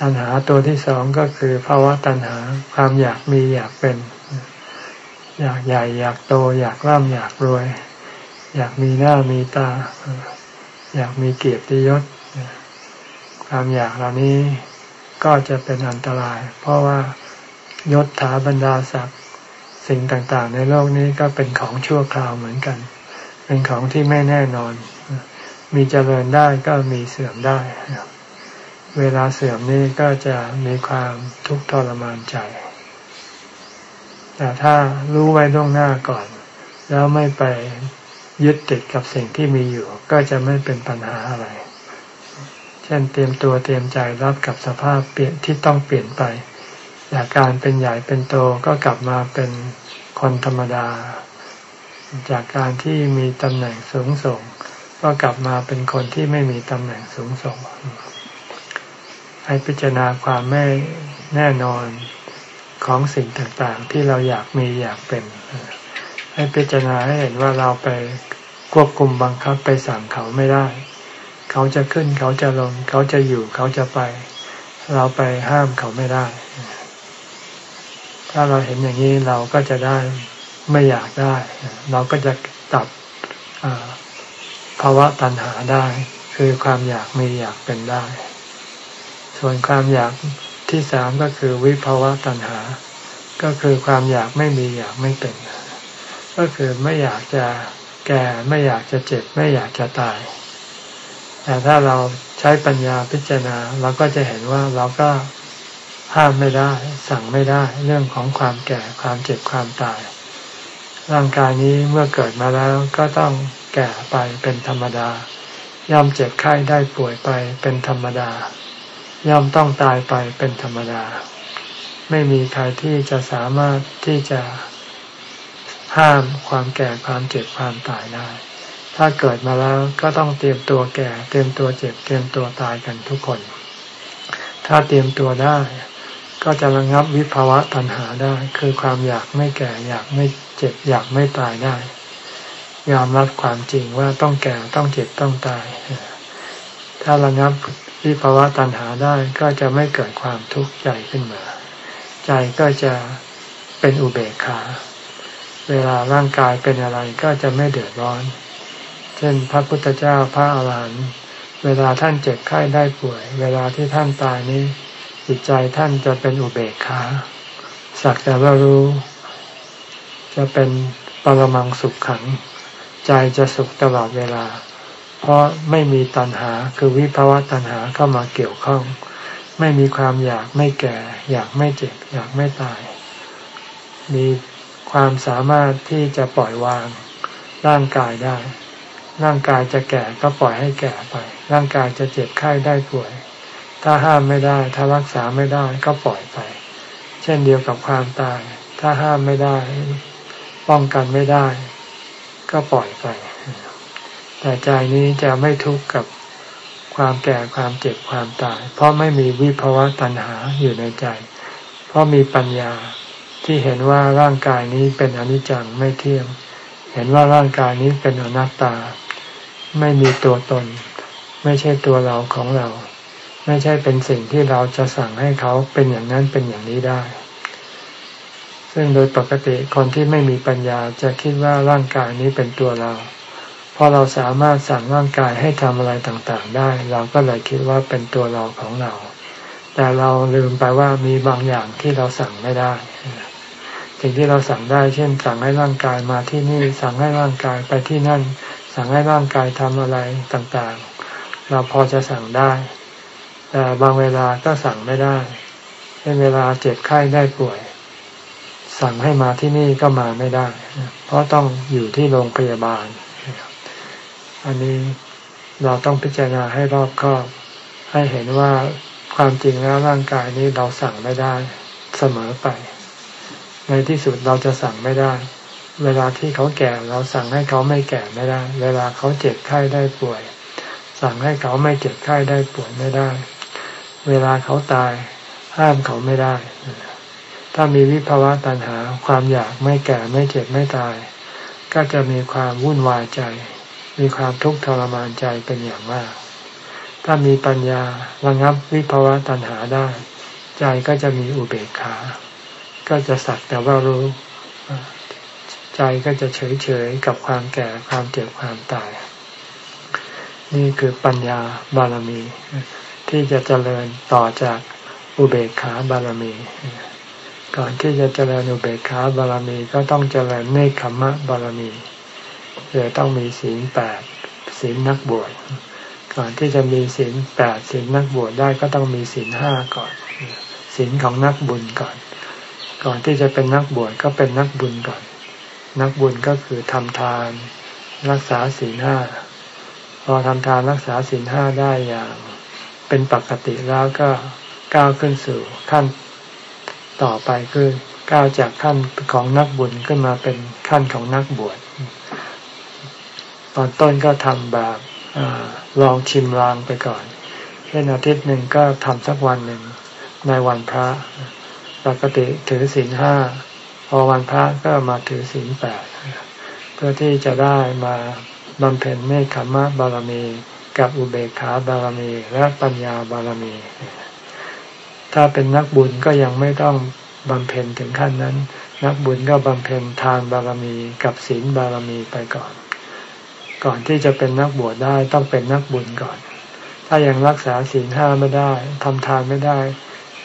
ตัณหาตัวที่สองก็คือภาวะตัณหาความอยากมีอยากเป็น อยากใหญ่ อยากโต อยากร่ำอยากรวย อยากมีหน้ามีตา อยากมีเกียรติยศ ความอยากเหล่านี้ก็จะเป็นอันตราย เพราะว่ายศถาบรรดาศักดิ์สิ่งต่างๆ ในโลกนี้ก็เป็นของชั่วคราวเหมือนกัน เป็นของที่ไม่แน่นอน มีเจริญได้ก็มีเสื่อมได้ เวลาเสื่อมนี้ก็จะมีความทุกข์ทรมานใจ แต่ถ้ารู้ไว้ล่วงหน้าก่อน แล้วไม่ไปยึดติดกับสิ่งที่มีอยู่ ก็จะไม่เป็นปัญหาอะไร เช่นเตรียมตัวเตรียมใจรับกับสภาพเปลี่ยนที่ต้องเปลี่ยนไปจากการเป็นใหญ่เป็นโตก็กลับมาเป็นคนธรรมดา จากการที่มีตำแหน่งสูงส่ง ก็กลับมาเป็นคนที่ไม่มีตำแหน่งสูงส่ง ให้พิจารณาความไม่แน่นอนของสิ่งต่างๆ ที่เราอยากมีอยากเป็น ให้พิจารณาให้เห็นว่าเราไปควบคุมบังคับไปสั่งเขาไม่ได้ เขาจะขึ้นเขาจะลง เขาจะอยู่เขาจะไป เราไปห้ามเขาไม่ได้ ถ้าเราเห็นอย่างนี้เราก็จะได้ไม่อยากได้ เราก็จะตัดภาวะตัณหาได้ คือความอยากมีอยากเป็นได้ ส่วนความอยากที่สามก็คือวิภาวะตัณหา ก็คือความอยากไม่มีอยากไม่เป็น ก็คือไม่อยากจะแก่ไม่อยากจะเจ็บ ไม่อยากจะตาย แต่ถ้าเราใช้ปัญญาพิจารณาเราก็จะเห็นว่าเราก็ห้ามไม่ได้ สั่งไม่ได้ เรื่องของความแก่ความเจ็บความตาย ร่างกายนี้เมื่อเกิดมาแล้วก็ต้องแก่ไปเป็นธรรมดา ย่อมเจ็บไข้ได้ป่วยไปเป็นธรรมดา ย่อมต้องตายไปเป็นธรรมดา ไม่มีใครที่จะสามารถที่จะห้ามความแก่ความเจ็บความตายได้ ถ้าเกิดมาแล้วก็ต้องเตรียมตัวแก่ เตรียมตัวเจ็บ เตรียมตัวตายกันทุกคน ถ้าเตรียมตัวได้ ก็จะระงับวิภาวะตัณหาได้ คือความอยากไม่แก่ อยากไม่เจ็บ อยากไม่ตายได้ ยอมรับความจริงว่าต้องแก่ต้องเจ็บต้องตาย ถ้าระงับ วิภาวะตัณหาได้ก็จะไม่เกิดความทุกข์ใจขึ้นมา ใจก็จะเป็นอุเบกขา เวลาร่างกายเป็นอะไรก็จะไม่เดือดร้อน เช่นพระพุทธเจ้าพระอาหารหันต์เวลาท่านเจ็บไข้ได้ป่วย เวลาที่ท่านตายนี้ จิตใจท่านจะเป็นอุเบกขาสักแต่ว่ารู้ จะเป็นปรมังสุขขัง ใจจะสุขตลอดเวลา เพราะไม่มีตัณหาคือวิภาวะตัณหาเข้ามาเกี่ยวข้อง ไม่มีความอยากไม่แก่ อยากไม่เจ็บ อยากไม่ตาย มีความสามารถที่จะปล่อยวางร่างกายได้ ร่างกายจะแก่ก็ปล่อยให้แก่ไป ร่างกายจะเจ็บไข้ได้ป่วย ถ้าห้ามไม่ได้ ถ้ารักษาไม่ได้ก็ปล่อยไป เช่นเดียวกับความตาย ถ้าห้ามไม่ได้ ป้องกันไม่ได้ ก็ปล่อยไป แต่ใจนี้จะไม่ทุกข์กับความแก่ความเจ็บความตาย เพราะไม่มีวิภาวะตัณหาอยู่ในใจ เพราะมีปัญญาที่เห็นว่าร่างกายนี้เป็นอนิจจังไม่เที่ยง เห็นว่าร่างกายนี้เป็นอนัตตา ไม่มีตัวตน ไม่ใช่ตัวเราของเรา ไม่ใช่เป็นสิ่งที่เราจะสั่งให้เขาเป็นอย่างนั้นเป็นอย่างนี้ได้ ซึ่งโดยปกติคนที่ไม่มีปัญญาจะคิดว่าร่างกายนี้เป็นตัวเรา ราะเราสามารถสั่งร่างกายให้ทำอะไรต่างๆ ได้ เราก็เลยคิดว่าเป็นตัวเราของเรา แต่เราลืมไปว่ามีบางอย่างที่เราสั่งไม่ได้ สิ่งที่เราสั่งได้เช่น สั่งให้ร่างกายมาที่นี่ สั่งให้ร่างกายไปที่นั่น สั่งให้ร่างกายทำอะไรต่างๆ เราพอจะสั่งได้ แต่บางเวลาก็สั่งไม่ได้เช่นเวลาเจ็บไข้ได้ป่วย สั่งให้มาที่นี่ก็มาไม่ได้ เพราะต้องอยู่ที่โรงพยาบาล อันนี้เราต้องพิจารณาให้รอบคอบให้เห็นว่าความจริงแล้วร่างกายนี้เราสั่งไม่ได้เสมอไป ในที่สุดเราจะสั่งไม่ได้ เวลาที่เขาแก่เราสั่งให้เขาไม่แก่ไม่ได้ เวลาเขาเจ็บไข้ได้ป่วย สั่งให้เขาไม่เจ็บไข้ได้ป่วยไม่ได้ เวลาเขาตายห้ามเขาไม่ได้ ถ้ามีวิภาวะตัณหาความอยากไม่แก่ไม่เจ็บไม่ตาย ก็จะมีความวุ่นวายใจ มีความทุกข์ทรมานใจเป็นอย่างมาก ถ้ามีปัญญาระงับวิภาวะตัณหาได้ ใจก็จะมีอุเบกขา ก็จะสักแต่ว่ารู้ ใจก็จะเฉยเฉยกับความแก่ความเจ็บความตาย นี่คือปัญญาบารมี ที่จะเจริญต่อจากอุเบกขาบารมีก่อนที่จะเจริญอุเบกขาบารมีก็ต้องเจริญเนคขมะบารมี คือต้องมีศีลแปดศีลนักบวชก่อนที่จะมีศีลแปดศีลนักบวชได้ก็ต้องมีศีลห้าก่อนศีลของนักบุญก่อน ก่อนที่จะเป็นนักบวชก็เป็นนักบุญก่อน นักบุญก็คือทำทาน รักษาศีลห้าพอทำทานรักษาศีลห้าได้อย่างเป็นปกติแล้วก็ก้าวขึ้นสู่ขั้นต่อไปคือก้าวจากขั้นของนักบุญขึ้นมาเป็นขั้นของนักบวช อนต้นก็ทำแบบอลองชิมลางไปก่อน เช่นอาทิตย์หนึ่งก็ทำสักวันหนึ่งในวันพระ ปกติถือศีลห้าพอวันพระก็มาถือศีลแปดเพื่อที่จะได้มาบำเพ็ญเมฆขมะบารมี กับอุเบกขาบารมี และปัญญาบารมี ถ้าเป็นนักบุญก็ยังไม่ต้องบำเพ็ญถึงขั้นนั้น นักบุญก็บำเพ็ญทานบารมี กับศีลบารมีไปก่อน ก่อนที่จะเป็นนักบวชได้ต้องเป็นนักบุญก่อน ถ้ายังรักษาศีลห้าไม่ได้ทำทานไม่ได้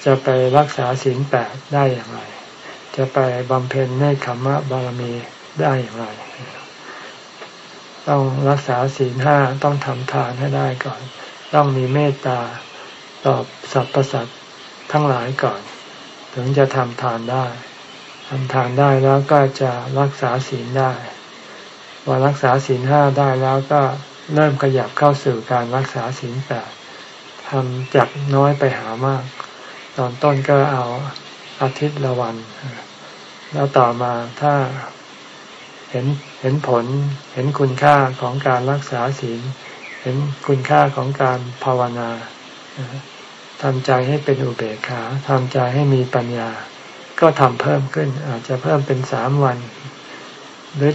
จะไปรักษาศีลแปดได้อย่างไร จะไปบำเพ็ญเนคขมะบารมีได้อย่างไร ต้องรักษาศีลห้าต้องทำทานให้ได้ก่อน ต้องมีเมตตาตอบสรรพสัตว์ทั้งหลายก่อน ถึงจะทำทานได้ทำทานได้แล้วก็จะรักษาศีลได้ ว่ารักษาศีลห้าได้แล้วก็เริ่มขยับเข้าสู่การรักษาศีลแปดทำจากน้อยไปหามาก ตอนต้นก็เอาอาทิตย์ละวัน แล้วต่อมาถ้าเห็นเห็นผลเห็นคุณค่าของการรักษาศีล เห็นคุณค่าของการภาวนาทำใจให้เป็นอุเบกขาทำใจให้มีปัญญา ก็ทำเพิ่มขึ้น อาจจะเพิ่มเป็นสามวัน หรือ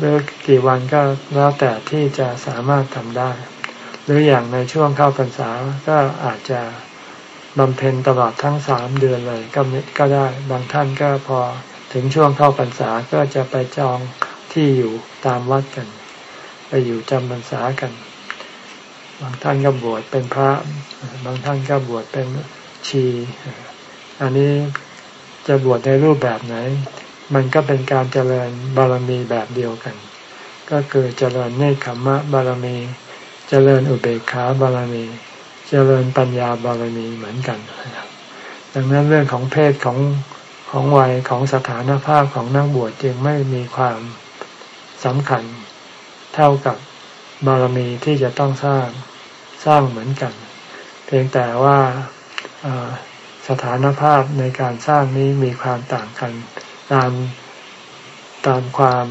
หรือกี่วันก็แล้วแต่ที่จะสามารถทำได้ หรืออย่างในช่วงเข้าพรรษาก็อาจจะบำเพ็ญตลอดทั้งสามเดือนเลยก็ก็ได้บางท่านก็พอถึงช่วงเข้าพรรษาก็จะไปจองที่อยู่ตามวัดกัน ไปอยู่จำพรรษากัน บางท่านก็บวชเป็นพระ บางท่านก็บวชเป็นชี อันนี้จะบวชในรูปแบบไหน มันก็เป็นการเจริญบารมีแบบเดียวกัน ก็คือเจริญเนคขมะบารมี เจริญอุเบกขาบารมี เจริญปัญญาบารมีเหมือนกัน ดังนั้นเรื่องของเพศของของวัยของสถานภาพของนักบวชจึงไม่มีความสำคัญเท่ากับบารมีที่จะต้องสร้างสร้างเหมือนกัน เพียงแต่ว่าสถานภาพในการสร้างนี้มีความต่างกัน ตามตามความ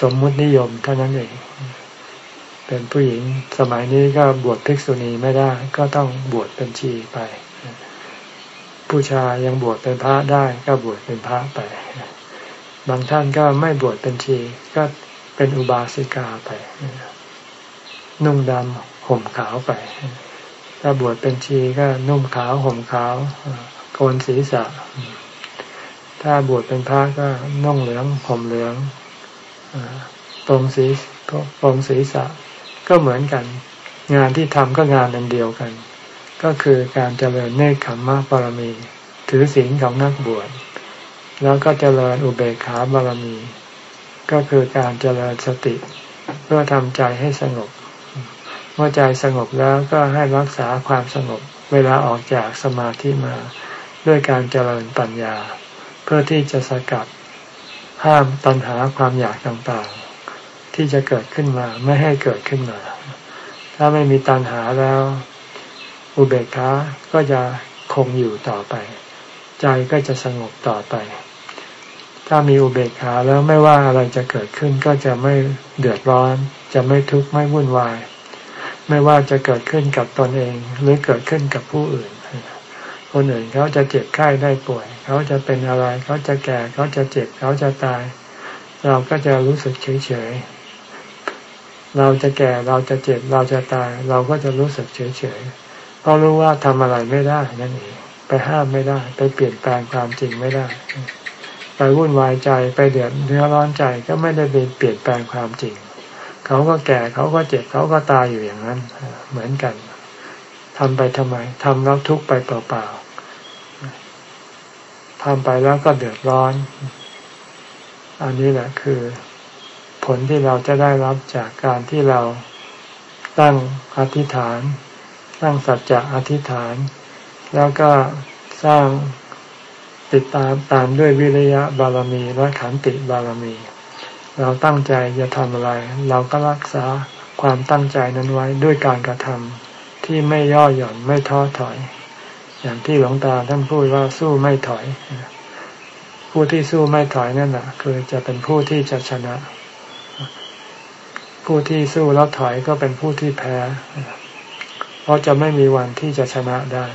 สมมุตินิยมเท่านั้นเอง เป็นผู้หญิงสมัยนี้ก็บวชภิกษุณีไม่ได้ ก็ต้องบวชเป็นชีไป ผู้ชายยังบวชเป็นพระได้ ก็บวชเป็นพระไป บางท่านก็ไม่บวชเป็นชี ก็เป็นอุบาสิกาไป นุ่งดำห่มขาวไปถ้าบวชเป็นชีก็นุ่มขาวห่มขาวโกนศีรษะ ถ้าบวชเป็นพระก็นุ่งเหลืองห่มเหลืองตรงศีรตรงศีรษะ ก็เหมือนกัน งานที่ทำก็งานอันเดียวกัน ก็คือการเจริญเนคขมมะปรมี ถือศีลของนักบวชแล้วก็เจริญอุเบกขาบารมี ก็คือการเจริญสติ เพื่อทำใจให้สงบเมื่อใจสงบแล้วก็ให้รักษาความสงบ เวลาออกจากสมาธิมา ด้วยการเจริญปัญญา พื่อที่จะสกัดห้ามตัณหาความอยากต่างๆ ที่จะเกิดขึ้นมาไม่ให้เกิดขึ้นมา ถ้าไม่มีตัณหาแล้ว อุเบกขาก็จะคงอยู่ต่อไป ใจก็จะสงบต่อไป ถ้ามีอุเบกขาแล้วไม่ว่าอะไรจะเกิดขึ้นก็จะไม่เดือดร้อน จะไม่ทุกข์ไม่วุ่นวาย ไม่ว่าจะเกิดขึ้นกับตนเอง หรือเกิดขึ้นกับผู้อื่น คนอื่นเขาจะเจ็บไข้ได้ป่วย เขาจะเป็นอะไร เขาจะแก่ เขาจะเจ็บ เขาจะตาย เราก็จะรู้สึกเฉยเฉยเราจะแก่เราจะเจ็บเราจะตาย เราก็จะรู้สึกเฉยเฉยเพราะรู้ว่าทำอะไรไม่ได้นั่นเองไปห้ามไม่ได้ ไปเปลี่ยนแปลงความจริงไม่ได้ ไปวุ่นวายใจไปเดือดเนื้อร้อนใจก็ไม่ได้เป็นเปลี่ยนแปลงความจริง เขาก็แก่เขาก็เจ็บเขาก็ตายอยู่อย่างนั้น เหมือนกันทำไปทำไมทำแล้วทุกไปเปล่าๆ ทำไปแล้วก็เดือดร้อน อันนี้แหละคือผลที่เราจะได้รับจากการที่เราตั้งอธิษฐาน ตั้งสัจจะอธิษฐาน แล้วก็สร้างติดตามตามด้วยวิริยะบารมีและขันติบารมี เราตั้งใจจะทำอะไร เราก็รักษาความตั้งใจนั้นไว้ด้วยการกระทำที่ไม่ย่อหย่อนไม่ท้อถอย อย่างที่หลวงตาท่านพูดว่าสู้ไม่ถอย ผู้ที่สู้ไม่ถอยนั่นแหละคือจะเป็นผู้ที่จะชนะ ผู้ที่สู้แล้วถอยก็เป็นผู้ที่แพ้เพราะจะไม่มีวันที่จะชนะได้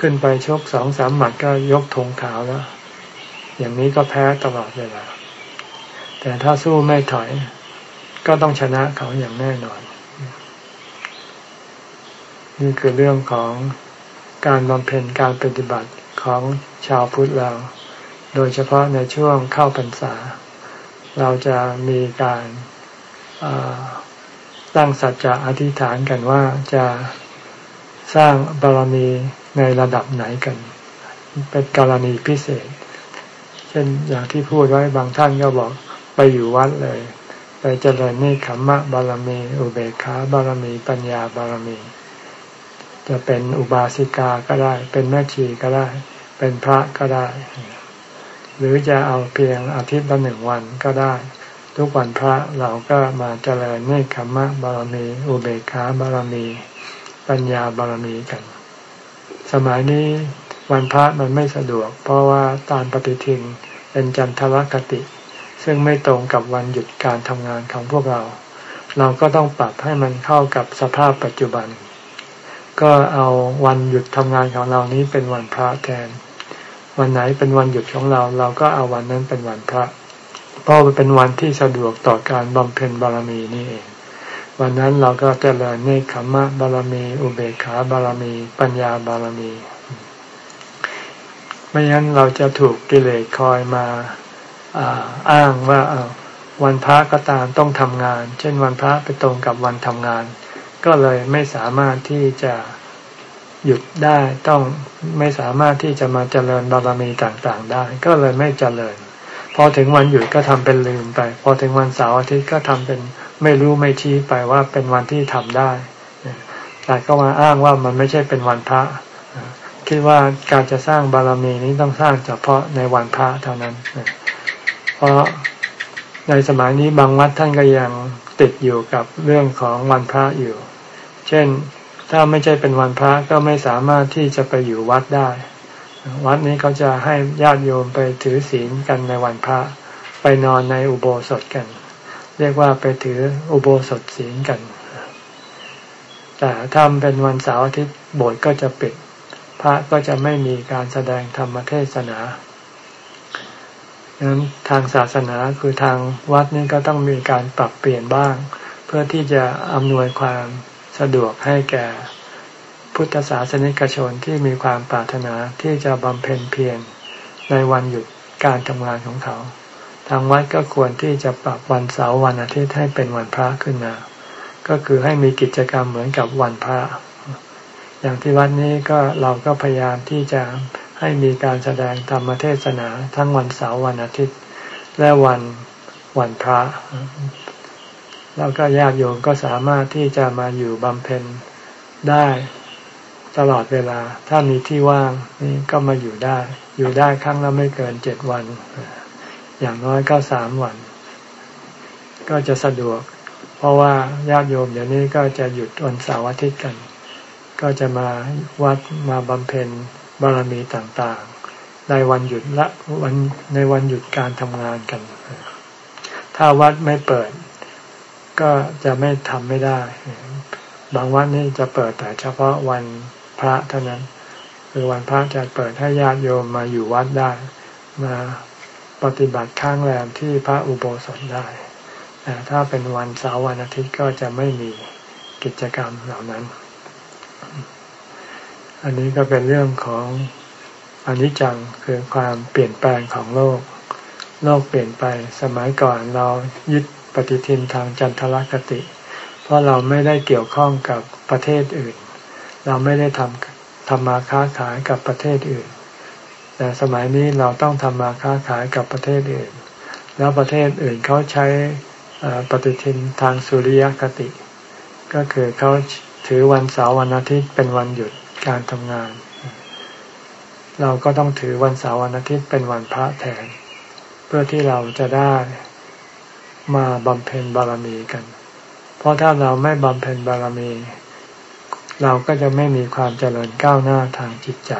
ขึ้นไปชกสองสามหมัดก็ยกธงขาวแล้ว อย่างนี้ก็แพ้ตลอดเวลา แต่ถ้าสู้ไม่ถอย ก็ต้องชนะเขาอย่างแน่นอน นี่คือเรื่องของ การบำเพ็ญการปฏิบัติของชาวพุทธเรา โดยเฉพาะในช่วงเข้าพรรษา เราจะมีการตั้งสัจจะอธิษฐานกันว่าจะสร้างบารมีในระดับไหนกัน เป็นกรณีพิเศษ เช่นอย่างที่พูดไว้บางท่านก็บอกไปอยู่วัดเลย ไปเจริญนี่ขมมะบารมี อุเบกขาบารมี ปัญญาบารมี จะเป็นอุบาสิกาก็ได้ เป็นแม่ชีก็ได้ เป็นพระก็ได้ หรือจะเอาเพียงอาทิตย์ละหนึ่งวันก็ได้ ทุกวันพระเราก็มาเจริญนี่ขมมะบารมี อุเบกขาบารมี ปัญญาบารมีกัน สมัยนี้วันพระมันไม่สะดวก เพราะว่าตามปฏิทินเป็นจันทรคติ ซึ่งไม่ตรงกับวันหยุดการทำงานของพวกเรา เราก็ต้องปรับให้มันเข้ากับสภาพปัจจุบัน ก็เอาวันหยุดทำงานของเรานี้เป็นวันพระแทน วันไหนเป็นวันหยุดของเรา เราก็เอาวันนั้นเป็นวันพระ เพราะมันเป็นวันที่สะดวกต่อการบำเพ็ญบารมีนี่เอง วันนั้นเราก็เจริญเนคขมะบารมี อุเบกขาบารมี ปัญญาบารมี ไม่งั้นเราจะถูกกิเลสคอยมาอ้างว่าวันพระก็ตามต้องทำงาน เช่นวันพระไปตรงกับวันทำงาน ก็เลยไม่สามารถที่จะหยุดได้ต้องไม่สามารถที่จะมาเจริญบารมีต่างๆ ได้ ก็เลยไม่เจริญ พอถึงวันหยุดก็ทำเป็นลืมไป พอถึงวันเสาร์อาทิตย์ก็ทำเป็นไม่รู้ไม่ชี้ไปว่าเป็นวันที่ทำได้แต่ก็มาอ้างว่ามันไม่ใช่เป็นวันพระคิดว่าการจะสร้างบารมีนี้ต้องสร้างเฉพาะในวันพระเท่านั้น เพราะในสมัยนี้บางวัดท่านก็ยังติดอยู่กับเรื่องของวันพระอยู่ เช่นถ้าไม่ใช่เป็นวันพระก็ไม่สามารถที่จะไปอยู่วัดได้ วัดนี้เขาจะให้ญาติโยมไปถือศีลกันในวันพระ ไปนอนในอุโบสถกัน เรียกว่าไปถืออุโบสถศีลกัน แต่ถ้าเป็นวันเสาร์อาทิตย์โบสถ์ก็จะปิด พระก็จะไม่มีการแสดงธรรมเทศนาดังนั้นทางศาสนาคือทางวัดนี่ก็ต้องมีการปรับเปลี่ยนบ้าง เพื่อที่จะอำนวยความ สะดวกให้แก่พุทธศาสนิกชนที่มีความปรารถนาที่จะบำเพ็ญเพียรในวันหยุดการทำงานของเขา ทางวัดก็ควรที่จะปรับวันเสาร์วันอาทิตย์ให้เป็นวันพระขึ้นมา ก็คือให้มีกิจกรรมเหมือนกับวันพระ อย่างที่วัดนี้ก็เราก็พยายามที่จะให้มีการแสดงธรรมเทศนาทั้งวันเสาร์วันอาทิตย์ และวันวันพระ แล้วก็ญาติโยมก็สามารถที่จะมาอยู่บำเพ็ญได้ตลอดเวลา ถ้ามีที่ว่างนี่ก็มาอยู่ได้ อยู่ได้ครั้งละไม่เกินเจ็ดวัน อย่างน้อยก็สามวัน ก็จะสะดวก เพราะว่าญาติโยมเดี๋ยวนี้ก็จะหยุดวันเสาร์อาทิตย์กัน ก็จะมาวัดมาบำเพ็ญบารมีต่างๆ ในวันหยุดละวันในวันหยุดการทำงานกัน ถ้าวัดไม่เปิด ก็จะไม่ทำไม่ได้ บางวัดนี่จะเปิดแต่เฉพาะวันพระเท่านั้น คือวันพระจะเปิดให้ญาติโยมมาอยู่วัดได้ มาปฏิบัติข้างแรมที่พระอุโบสถได้แต่ถ้าเป็นวันเสาร์วันอาทิตย์ก็จะไม่มีกิจกรรมเหล่านั้น อันนี้ก็เป็นเรื่องของอนิจจังคือความเปลี่ยนแปลงของโลก โลกเปลี่ยนไปสมัยก่อนเรายึด ฏิทินทางจันทรคติ เพราะเราไม่ได้เกี่ยวข้องกับประเทศอื่น เราไม่ได้ทำทำมาค้าขายกับประเทศอื่น แต่สมัยนี้เราต้องทำมาค้าขายกับประเทศอื่น แล้วประเทศอื่นเขาใช้ปฏิทินทางสุริยคติ ก็คือเขาถือวันเสาร์วันอาทิตย์เป็นวันหยุดการทำงาน เราก็ต้องถือวันเสาร์วันอาทิตย์เป็นวันพระแทน เพื่อที่เราจะได้ มาบำเพ็ญบารมีกัน เพราะถ้าเราไม่บำเพ็ญบารมี เราก็จะไม่มีความเจริญก้าวหน้าทางจิตใจ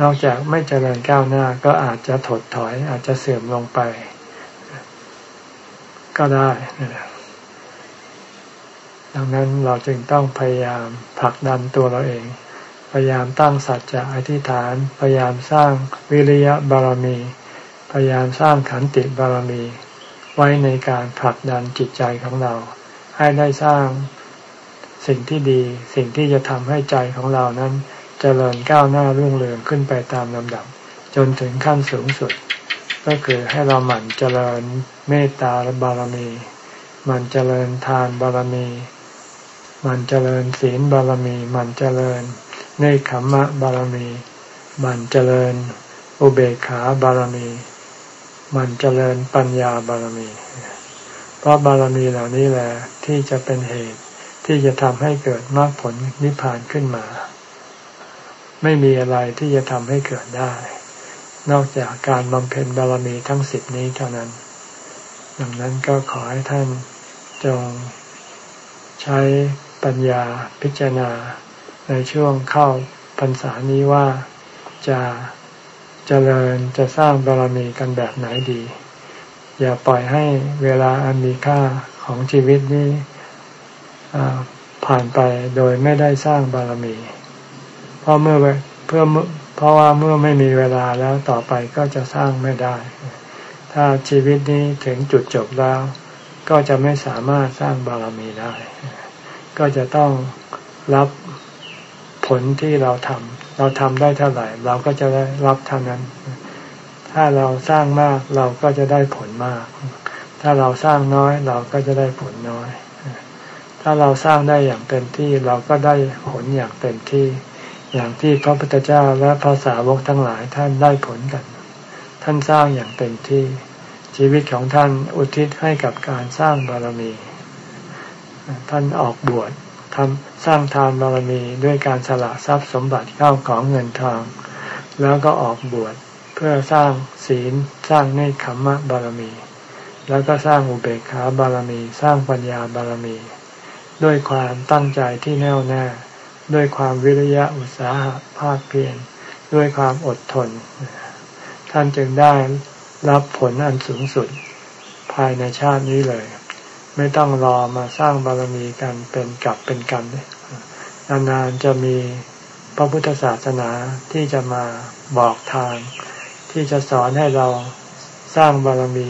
นอกจากไม่เจริญก้าวหน้าก็อาจจะถดถอย อาจจะเสื่อมลงไป ก็ได้ดังนั้นเราจึงต้องพยายามผลักดันตัวเราเอง พยายามตั้งสัจจะอธิษฐาน พยายามสร้างวิริยะบารมี พยายามสร้างขันติบารมี ไว้ในการผลักดันจิตใจของเรา ให้ได้สร้างสิ่งที่ดี สิ่งที่จะทำให้ใจของเรานั้นจเจริญก้าวหน้ารุ่งเรืองขึ้นไปตามลำดับ จนถึงขั้นสูงสุด ก็คือให้เราหมั่นเจริญเมตตาบารมี หมั่นเจริญทานบารมี หมั่นเจริญศีลบารมี หมั่นเจริญเนคขมะบารมี หมั่นเจริญอุเบกขาบารมี มันเจริญปัญญาบารมี เพราะบารมีเหล่านี้แหละที่จะเป็นเหตุที่จะทำให้เกิดมรรคผลนิพพานขึ้นมา ไม่มีอะไรที่จะทำให้เกิดได้ นอกจากการบำเพ็ญบารมีทั้งสิบนี้เท่านั้น ดังนั้นก็ขอให้ท่านจงใช้ปัญญาพิจารณาในช่วงเข้าพรรษานี้ว่าจะ เจริญจะสร้างบารมีกันแบบไหนดี อย่าปล่อยให้เวลาอันมีค่าของชีวิตนี้ผ่านไปโดยไม่ได้สร้างบารมี เพราะเมื่อเพื่อเพราะว่าเมื่อไม่มีเวลาแล้วต่อไปก็จะสร้างไม่ได้ ถ้าชีวิตนี้ถึงจุดจบแล้ว ก็จะไม่สามารถสร้างบารมีได้ ก็จะต้องรับผลที่เราทำ เราทำได้เท่าไหร่ เราก็จะได้รับเท่านั้น ถ้าเราสร้างมากเราก็จะได้ผลมาก ถ้าเราสร้างน้อยเราก็จะได้ผลน้อย ถ้าเราสร้างได้อย่างเต็มที่เราก็ได้ผลอย่างเต็มที่ อย่างที่พระพุทธเจ้าและพระสาวกทั้งหลายท่านได้ผลกัน ท่านสร้างอย่างเต็มที่ ชีวิตของท่านอุทิศให้กับการสร้างบารมี ท่านออกบวช ทำสร้างทานบารมีด้วยการสละทรัพย์สมบัติเข้าของเงินทอง แล้วก็ออกบวชเพื่อสร้างศีลสร้างเนคขมมะบารมี แล้วก็สร้างอุเบกขาบารมี สร้างปัญญาบารมี ด้วยความตั้งใจที่แน่วแน่ ด้วยความวิริยะอุตสาหะภาคเพียรด้วยความอดทน ท่านจึงได้รับผลอันสูงสุดภายในชาตินี้เลย ไม่ต้องรอมาสร้างบารมีกันเป็นกับเป็นกันนานๆจะมีพระพุทธศาสนาที่จะมาบอกทาง ที่จะสอนให้เราสร้างบารมี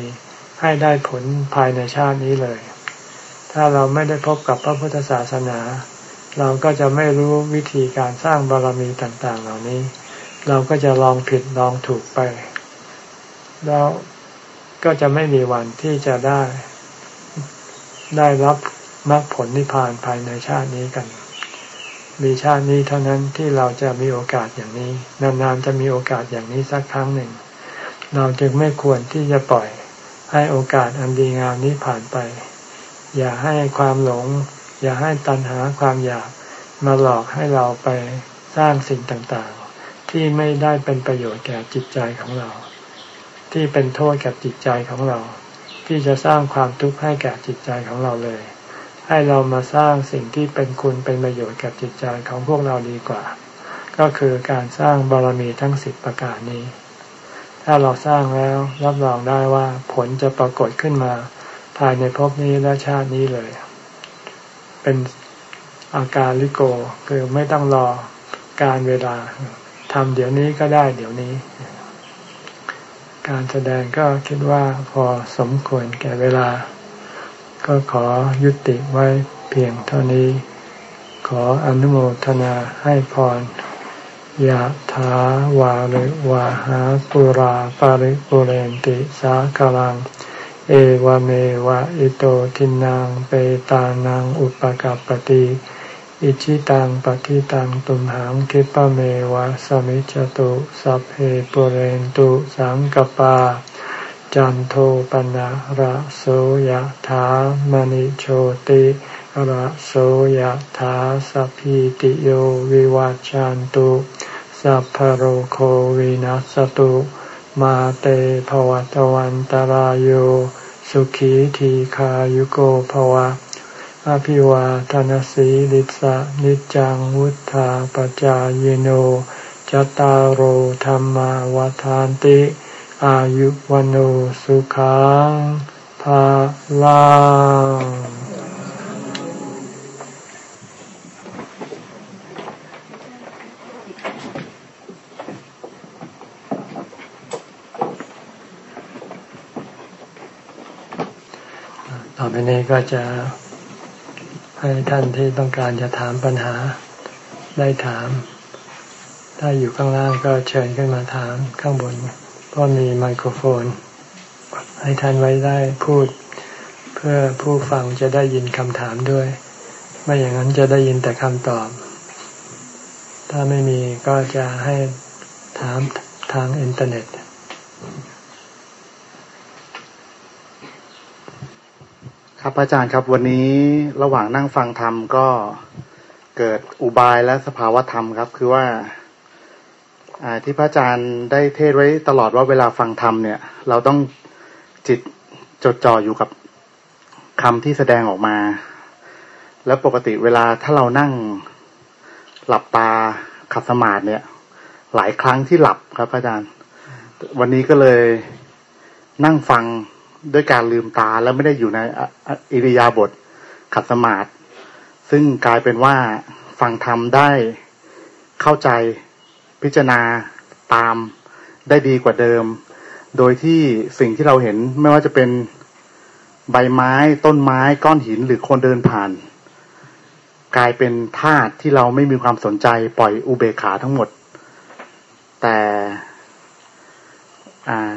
ให้ได้ผลภายในชาตินี้เลย ถ้าเราไม่ได้พบกับพระพุทธศาสนา เราก็จะไม่รู้วิธีการสร้างบารมีต่างๆ เหล่านี้ เราก็จะลองผิดลองถูกไป แล้วก็จะไม่มีวันที่จะได้ ได้รับมรรคผลนิพพานภายในชาตินี้กัน มีชาตินี้เท่านั้นที่เราจะมีโอกาสอย่างนี้ นานๆจะมีโอกาสอย่างนี้สักครั้งหนึ่ง เราจึงไม่ควรที่จะปล่อยให้โอกาสอันดีงามนี้ผ่านไป อย่าให้ความหลง อย่าให้ตัณหาความอยากมาหลอกให้เราไปสร้างสิ่งต่างๆ ที่ไม่ได้เป็นประโยชน์แก่จิตใจของเรา ที่เป็นโทษกับจิตใจของเรา ที่จะสร้างความทุกข์ให้แก่จิตใจของเราเลย ให้เรามาสร้างสิ่งที่เป็นคุณเป็นประโยชน์กับจิตใจของพวกเราดีกว่า ก็คือการสร้างบารมีทั้งสิบประการนี้ ถ้าเราสร้างแล้วรับรองได้ว่าผลจะปรากฏขึ้นมา ภายในภพนี้และชาตินี้เลย เป็นอาการลิโกคือไม่ต้องรอการเวลาทำเดี๋ยวนี้ก็ได้เดี๋ยวนี้ การแสดงก็คิดว่าพอสมควรแก่เวลา ก็ขอยุติไว้เพียงเท่านี้ ขออนุโมทนาให้พรยะถาวาริวาหาปุราปาริปุเรนติสากลัง เอวเมวะอิโตทินังเปตานังอุปกัรปติ อิชิตังปฏิตังตุมหังคิปะเมวะสมิจตุสัพเพปุเรนตุสังกปา จันโทปนะระโสยถามณิโชติระโสยถาสัพพิติโยวิวัจจันตุสัพพโรโควินัสตุมาเตภวัตวันตารโยสุขีทีขายุโกภวะ อภิวาทานสีลิสะนิจังวุธาปจายโนจตารโหธรรมวาทานติ อายุวันโอสุขังภาลังต่อไปนี้ก็จะ ให้ท่านที่ต้องการจะถามปัญหาได้ถาม ถ้าอยู่ข้างล่างก็เชิญขึ้นมาถามข้างบน เพราะมีไมโครโฟน ให้ท่านไว้ได้พูด เพื่อผู้ฟังจะได้ยินคำถามด้วย ไม่อย่างนั้นจะได้ยินแต่คำตอบ ถ้าไม่มีก็จะให้ถามทางอินเทอร์เน็ต ครับอาจารย์ครับวันนี้ระหว่างนั่งฟังธรรมก็เกิดอุบายและสภาวะธรรมครับ คือว่าที่พระอาจารย์ได้เทศไว้ตลอดว่าเวลาฟังธรรมเนี่ย เราต้องจิตจดจ่ออยู่กับคำที่แสดงออกมา แล้วปกติเวลาถ้าเรานั่งหลับตาขัดสมาธิเนี่ย หลายครั้งที่หลับครับอาจารย์ วันนี้ก็เลยนั่งฟัง ด้วยการลืมตาแล้วไม่ได้อยู่ในอิริยาบถขัดสมาธิซึ่งกลายเป็นว่าฟังธรรมได้เข้าใจพิจารณาตามได้ดีกว่าเดิม โดยที่สิ่งที่เราเห็นไม่ว่าจะเป็นใบไม้ต้นไม้ก้อนหินหรือคนเดินผ่าน กลายเป็นธาตุที่เราไม่มีความสนใจปล่อยอุเบกขาทั้งหมด แต่อ่า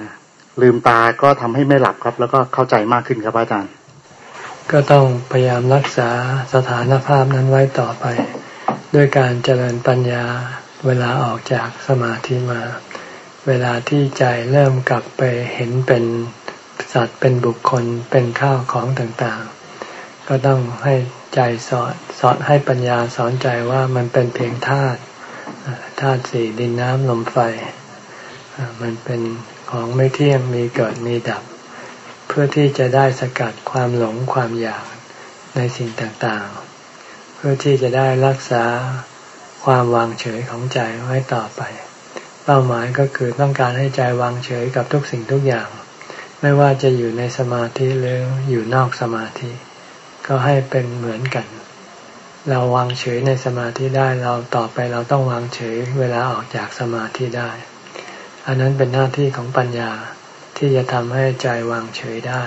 ลืมตาก็ทำให้ไม่หลับครับ แล้วก็เข้าใจมากขึ้นครับอาจารย์ ก็ต้องพยายามรักษาสถานภาพนั้นไว้ต่อไป ด้วยการเจริญปัญญาเวลาออกจากสมาธิมา เวลาที่ใจเริ่มกลับไปเห็นเป็นสัตว์เป็นบุคคลเป็นข้าวของต่างๆ ก็ต้องให้ใจสอนสอนให้ปัญญาสอนใจว่ามันเป็นเพียงธาตุธาตุสี่ดินน้ำลมไฟ มันเป็น ของไม่เที่ยงมีเกิดมีดับ เพื่อที่จะได้สกัดความหลงความอยากในสิ่งต่างๆ เพื่อที่จะได้รักษาความวางเฉยของใจไว้ต่อไป เป้าหมายก็คือต้องการให้ใจวางเฉยกับทุกสิ่งทุกอย่าง ไม่ว่าจะอยู่ในสมาธิหรืออยู่นอกสมาธิ ก็ให้เป็นเหมือนกัน เราวางเฉยในสมาธิได้เราต่อไปเราต้องวางเฉยเวลาออกจากสมาธิได้ อันนั้นเป็นหน้าที่ของปัญญาที่จะทำให้ใจวางเฉยได้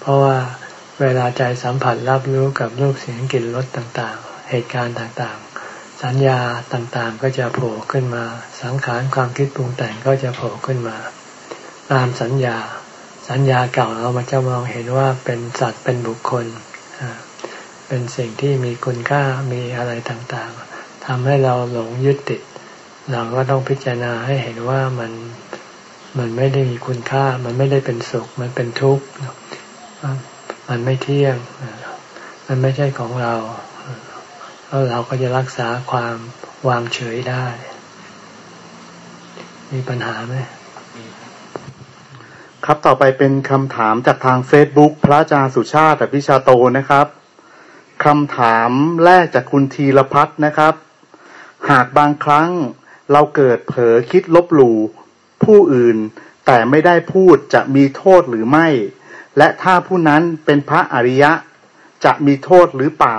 เพราะว่าเวลาใจสัมผัสรับรู้กับรูปเสียงกลิ่นรสต่างๆ เหตุการณ์ต่างๆ สัญญาต่างๆก็จะโผล่ขึ้นมา สังขารความคิดปรุงแต่งก็จะโผล่ขึ้นมา ตามสัญญา สัญญาเก่าเรามันจะมองเห็นว่าเป็นสัตว์เป็นบุคคล เป็นสิ่งที่มีคุณค่ามีอะไรต่างๆทำให้เราหลงยึดติด เราก็ต้องพิจารณาให้เห็นว่ามันมันไม่ได้มีคุณค่า มันไม่ได้เป็นสุข มันเป็นทุกข์มันไม่เที่ยง มันไม่ใช่ของเราแล้วเราก็จะรักษาความวางเฉยได้ มีปัญหาไหมครับต่อไปเป็นคำถามจากทางเฟซบุ๊กพระอาจารย์สุชาติพิชาโตนะครับคำถามแรกจากคุณธีรพัฒนะครับ หากบางครั้ง เราเกิดเผลอคิดลบหลู่ผู้อื่น แต่ไม่ได้พูดจะมีโทษหรือไม่ และถ้าผู้นั้นเป็นพระอริยะ จะมีโทษหรือเปล่า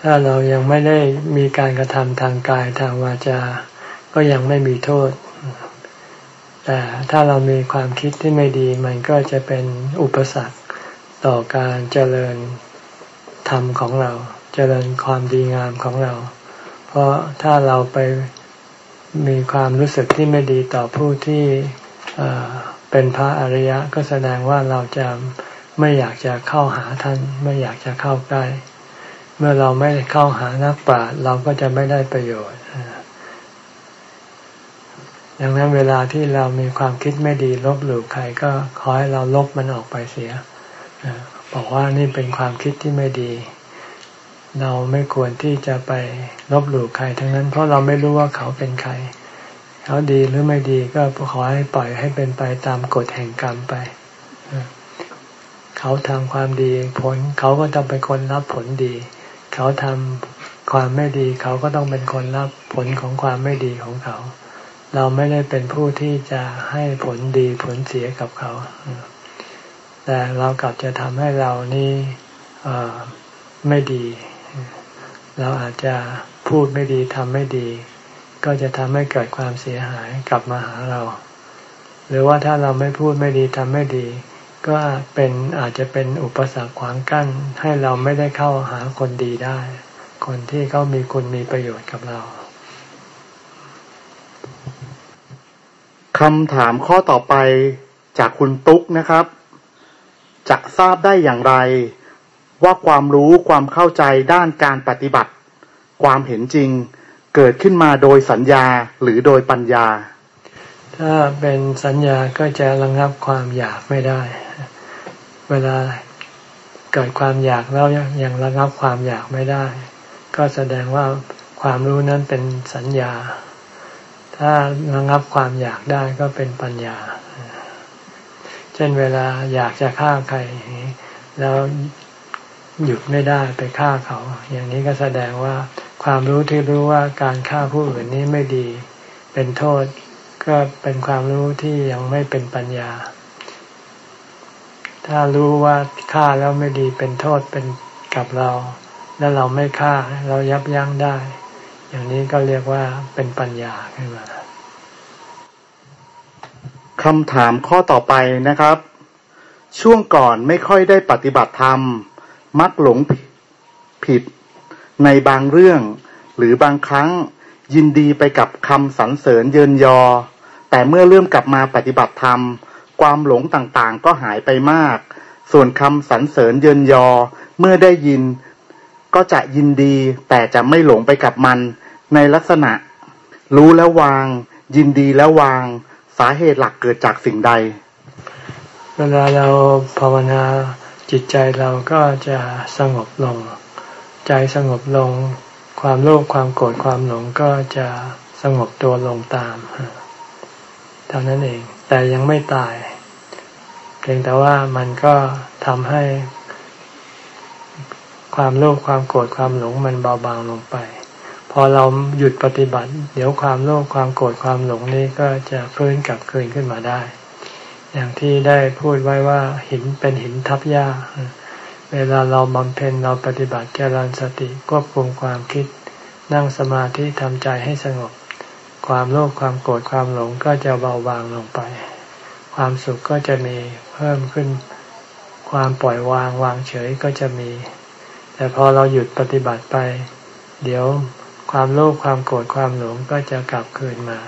ถ้าเรายังไม่ได้มีการกระทำทางกายทางวาจา ก็ยังไม่มีโทษ แต่ถ้าเรามีความคิดที่ไม่ดีมันก็จะเป็นอุปสรรคต่อการเจริญธรรมของเรา เจริญความดีงามของเรา เพราะถ้าเราไปมีความรู้สึกที่ไม่ดีต่อผู้ที่เป็นพระอริยะ ก็แสดงว่าเราจะไม่อยากจะเข้าหาท่าน ไม่อยากจะเข้าใกล้ เมื่อเราไม่เข้าหานักปราชญ์เราก็จะไม่ได้ประโยชน์ดังนั้นเวลาที่เรามีความคิดไม่ดีลบหลู่ใครก็ขอให้เราลบมันออกไปเสียบอกว่านี่เป็นความคิดที่ไม่ดี เราไม่ควรที่จะไปลบหลู่ใครทั้งนั้น เพราะเราไม่รู้ว่าเขาเป็นใคร เขาดีหรือไม่ดีก็ขอให้ปล่อยให้เป็นไปตามกฎแห่งกรรมไป เขาทำความดีผล เขาก็ต้องเป็นคนรับผลดี เขาทำความไม่ดี เขาก็ต้องเป็นคนรับผลของความไม่ดีของเขา เราไม่ได้เป็นผู้ที่จะให้ผลดีผลเสียกับเขา แต่เรากลับจะทำให้เรานี่ไม่ดี เราอาจจะพูดไม่ดีทำไม่ดี ก็จะทำให้เกิดความเสียหายกลับมาหาเรา หรือว่าถ้าเราไม่พูดไม่ดีทำไม่ดี ก็เป็นอาจจะเป็นอุปสรรคขวางกั้น ให้เราไม่ได้เข้าหาคนดีได้ คนที่เขามีคุณมีประโยชน์กับเราคำถามข้อต่อไปจากคุณตุ๊กนะครับ จะทราบได้อย่างไร ว่าความรู้ความเข้าใจด้านการปฏิบัติ ความเห็นจริงเกิดขึ้นมาโดยสัญญาหรือโดยปัญญา ถ้าเป็นสัญญาก็จะระงับความอยากไม่ได้ เวลาเกิดความอยากแล้วยังระงับความอยากไม่ได้ ก็แสดงว่าความรู้นั้นเป็นสัญญา ถ้าระงับความอยากได้ก็เป็นปัญญา เช่นเวลาอยากจะฆ่าใครแล้ว หยุดไม่ได้ไปฆ่าเขา อย่างนี้ก็แสดงว่าความรู้ที่รู้ว่าการฆ่าผู้อื่นนี้ไม่ดี เป็นโทษ ก็เป็นความรู้ที่ยังไม่เป็นปัญญา ถ้ารู้ว่าฆ่าแล้วไม่ดีเป็นโทษเป็นกับเรา แล้วเราไม่ฆ่าเรายับยั้งได้ อย่างนี้ก็เรียกว่าเป็นปัญญาขึ้นมาคำถามข้อต่อไปนะครับ ช่วงก่อนไม่ค่อยได้ปฏิบัติธรรม มักหลงผิด ในบางเรื่อง หรือบางครั้งยินดีไปกับคำสรรเสริญเยินยอ แต่เมื่อเริ่มกลับมาปฏิบัติธรรม ความหลงต่างๆ ก็หายไปมาก ส่วนคำสรรเสริญเยินยอ เมื่อได้ยิน ก็จะยินดีแต่จะไม่หลงไปกับมัน ในลักษณะ รู้แล้ววาง ยินดีแล้ววาง สาเหตุหลักเกิดจากสิ่งใด เวลาเราภาวนา จิตใจเราก็จะสงบลง ใจสงบลง ความโลภความโกรธความหลงก็จะสงบตัวลงตามเท่านั้นเอง แต่ยังไม่ตาย เพียงแต่ว่ามันก็ทำให้ ความโลภความโกรธความหลงมันเบาบางลงไป พอเราหยุดปฏิบัติ เดี๋ยวความโลภความโกรธความหลงนี้ก็จะฟื้นกลับคืนขึ้นมาได้ อย่างที่ได้พูดไว้ว่าหินเป็นหินทับหญ้า เวลาเราบำเพ็ญเราปฏิบัติเจริญสติควบคุมความคิด นั่งสมาธิทำใจให้สงบ ความโลภความโกรธความหลงก็จะเบาบางลงไป ความสุขก็จะมีเพิ่มขึ้น ความปล่อยวางวางเฉยก็จะมี แต่พอเราหยุดปฏิบัติไป เดี๋ยวความโลภความโกรธความหลงก็จะกลับคืนมา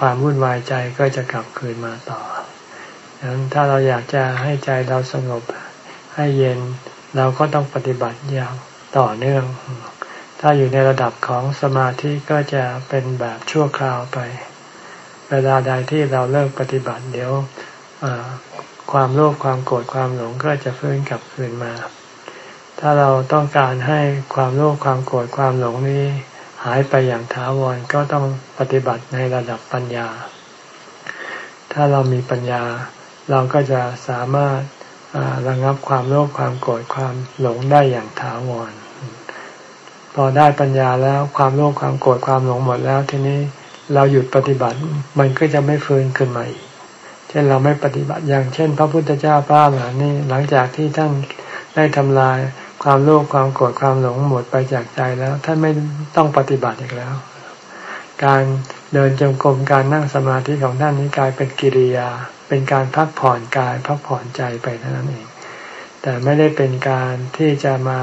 ความวุ่นวายใจก็จะกลับคืนมาต่อ ดังนั้นถ้าเราอยากจะให้ใจเราสงบให้เย็นเราก็ต้องปฏิบัติอย่างต่อเนื่อง ถ้าอยู่ในระดับของสมาธิก็จะเป็นแบบชั่วคราวไป เวลาใดที่เราเลิกปฏิบัติเดี๋ยวความโลภความโกรธความหลงก็จะฟื้นกลับคืนมา ถ้าเราต้องการให้ความโลภความโกรธความหลงนี้หายไปอย่างถาวรก็ต้องปฏิบัติในระดับปัญญา ถ้าเรามีปัญญา เราก็จะสามารถระงับความโลภความโกรธความหลงได้อย่างถาวร พอได้ปัญญาแล้วความโลภความโกรธความหลงหมดแล้วทีนี้เราหยุดปฏิบัติมันก็จะไม่ฟื้นขึ้นมาอีก เช่นเราไม่ปฏิบัติอย่างเช่น พระพุทธเจ้าป้าหลานนี่หลังจากที่ท่านได้ทำลายความโลภความโกรธความหลงหมดไปจากใจแล้ว ท่านไม่ต้องปฏิบัติอีกแล้ว การเดินจงกรมการนั่งสมาธิของท่านนี้กลายเป็นกิริยา เป็นการพักผ่อนกายพักผ่อนใจไปเท่านั้นเอง แต่ไม่ได้เป็นการที่จะมา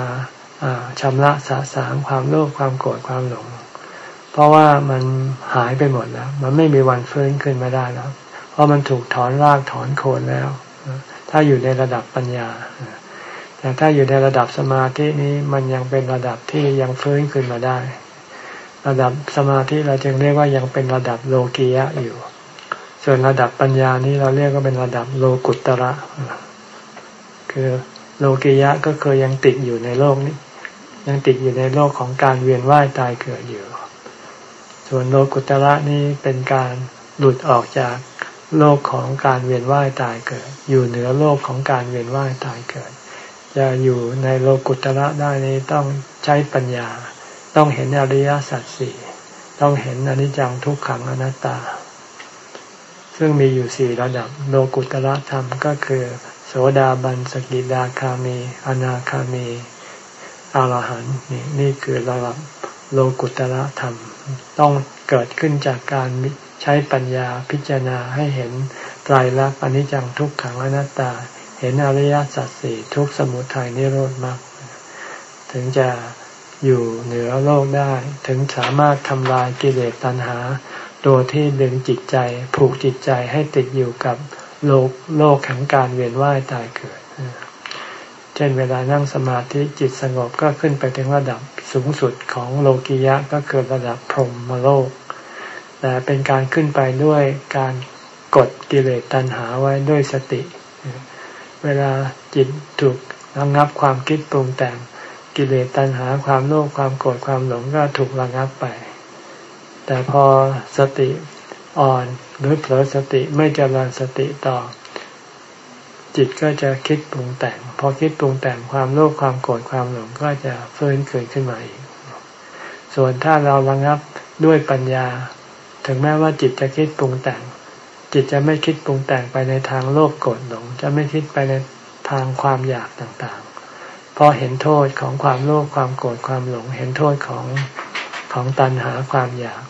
ชำระสะสางความโลภความโกรธความหลง เพราะว่ามันหายไปหมดแล้ว มันไม่มีวันฟื้นขึ้นมาได้แล้ว เพราะมันถูกถอนรากถอนโคนแล้ว ถ้าอยู่ในระดับปัญญา แต่ถ้าอยู่ในระดับสมาธินี้มันยังเป็นระดับที่ยังฟื้นขึ้นมาได้ ระดับสมาธิเราจึงเรียกว่ายังเป็นระดับโลกียะอยู่ ส่วนระดับปัญญานี้เราเรียกว่าเป็นระดับโลกุตระ คือโลกียะก็คือยังติดอยู่ในโลกนี้ ยังติดอยู่ในโลกของการเวียนว่ายตายเกิดอยู่ ส่วนโลกุตระนี่เป็นการหลุดออกจากโลกของการเวียนว่ายตายเกิด อยู่เหนือโลกของการเวียนว่ายตายเกิด จะอยู่ในโลกุตระได้นี้ต้องใช้ปัญญา ต้องเห็นอริยสัจสี่ต้องเห็นอนิจจังทุกขังอนัตตา ซึ่งมีอยู่สี่ระดับโลกุตระธรรมก็คือ โสดาบันสกิดาคามีอนาคามีอรหันต์นี่นี่คือระดับโลกุตระธรรม ต้องเกิดขึ้นจากการใช้ปัญญาพิจารณาให้เห็นไตรลักษณ์อนิจจังทุกขังอนัตตา เห็นอริยสัจสี่ทุกสมุทัยนิโรธมากถึงจะอยู่เหนือโลกได้ ถึงสามารถทำลายกิเลสตัณหา ตัวที่ดึงจิตใจ ผูกจิตใจให้ติดอยู่กับโลกโลกแห่งการเวียนว่ายตายเกิด เช่นเวลานั่งสมาธิจิตสงบก็ขึ้นไปถึงระดับสูงสุดของโลกิยะก็คือระดับพรหมโลก แต่เป็นการขึ้นไปด้วยการกดกิเลสตัณหาไว้ด้วยสติ เวลาจิตถูกระงับความคิดปรุงแต่งกิเลสตัณหาความโลภความโกรธความหลงก็ถูกระงับไป แต่พอสติอ่อนหรือเผลอสติไม่เจริญสติต่อ จิตก็จะคิดปรุงแต่ง พอคิดปรุงแต่งความโลภความโกรธความหลงก็จะฟื้นคืนขึ้นมาอีก ส่วนถ้าเราระงับด้วยปัญญา ถึงแม้ว่าจิตจะคิดปรุงแต่ง จิตจะไม่คิดปรุงแต่งไปในทางโลภโกรธหลง จะไม่คิดไปในทางความอยากต่างๆ พอเห็นโทษของความโลภความโกรธความหลง เห็นโทษของของตัณหาความอยาก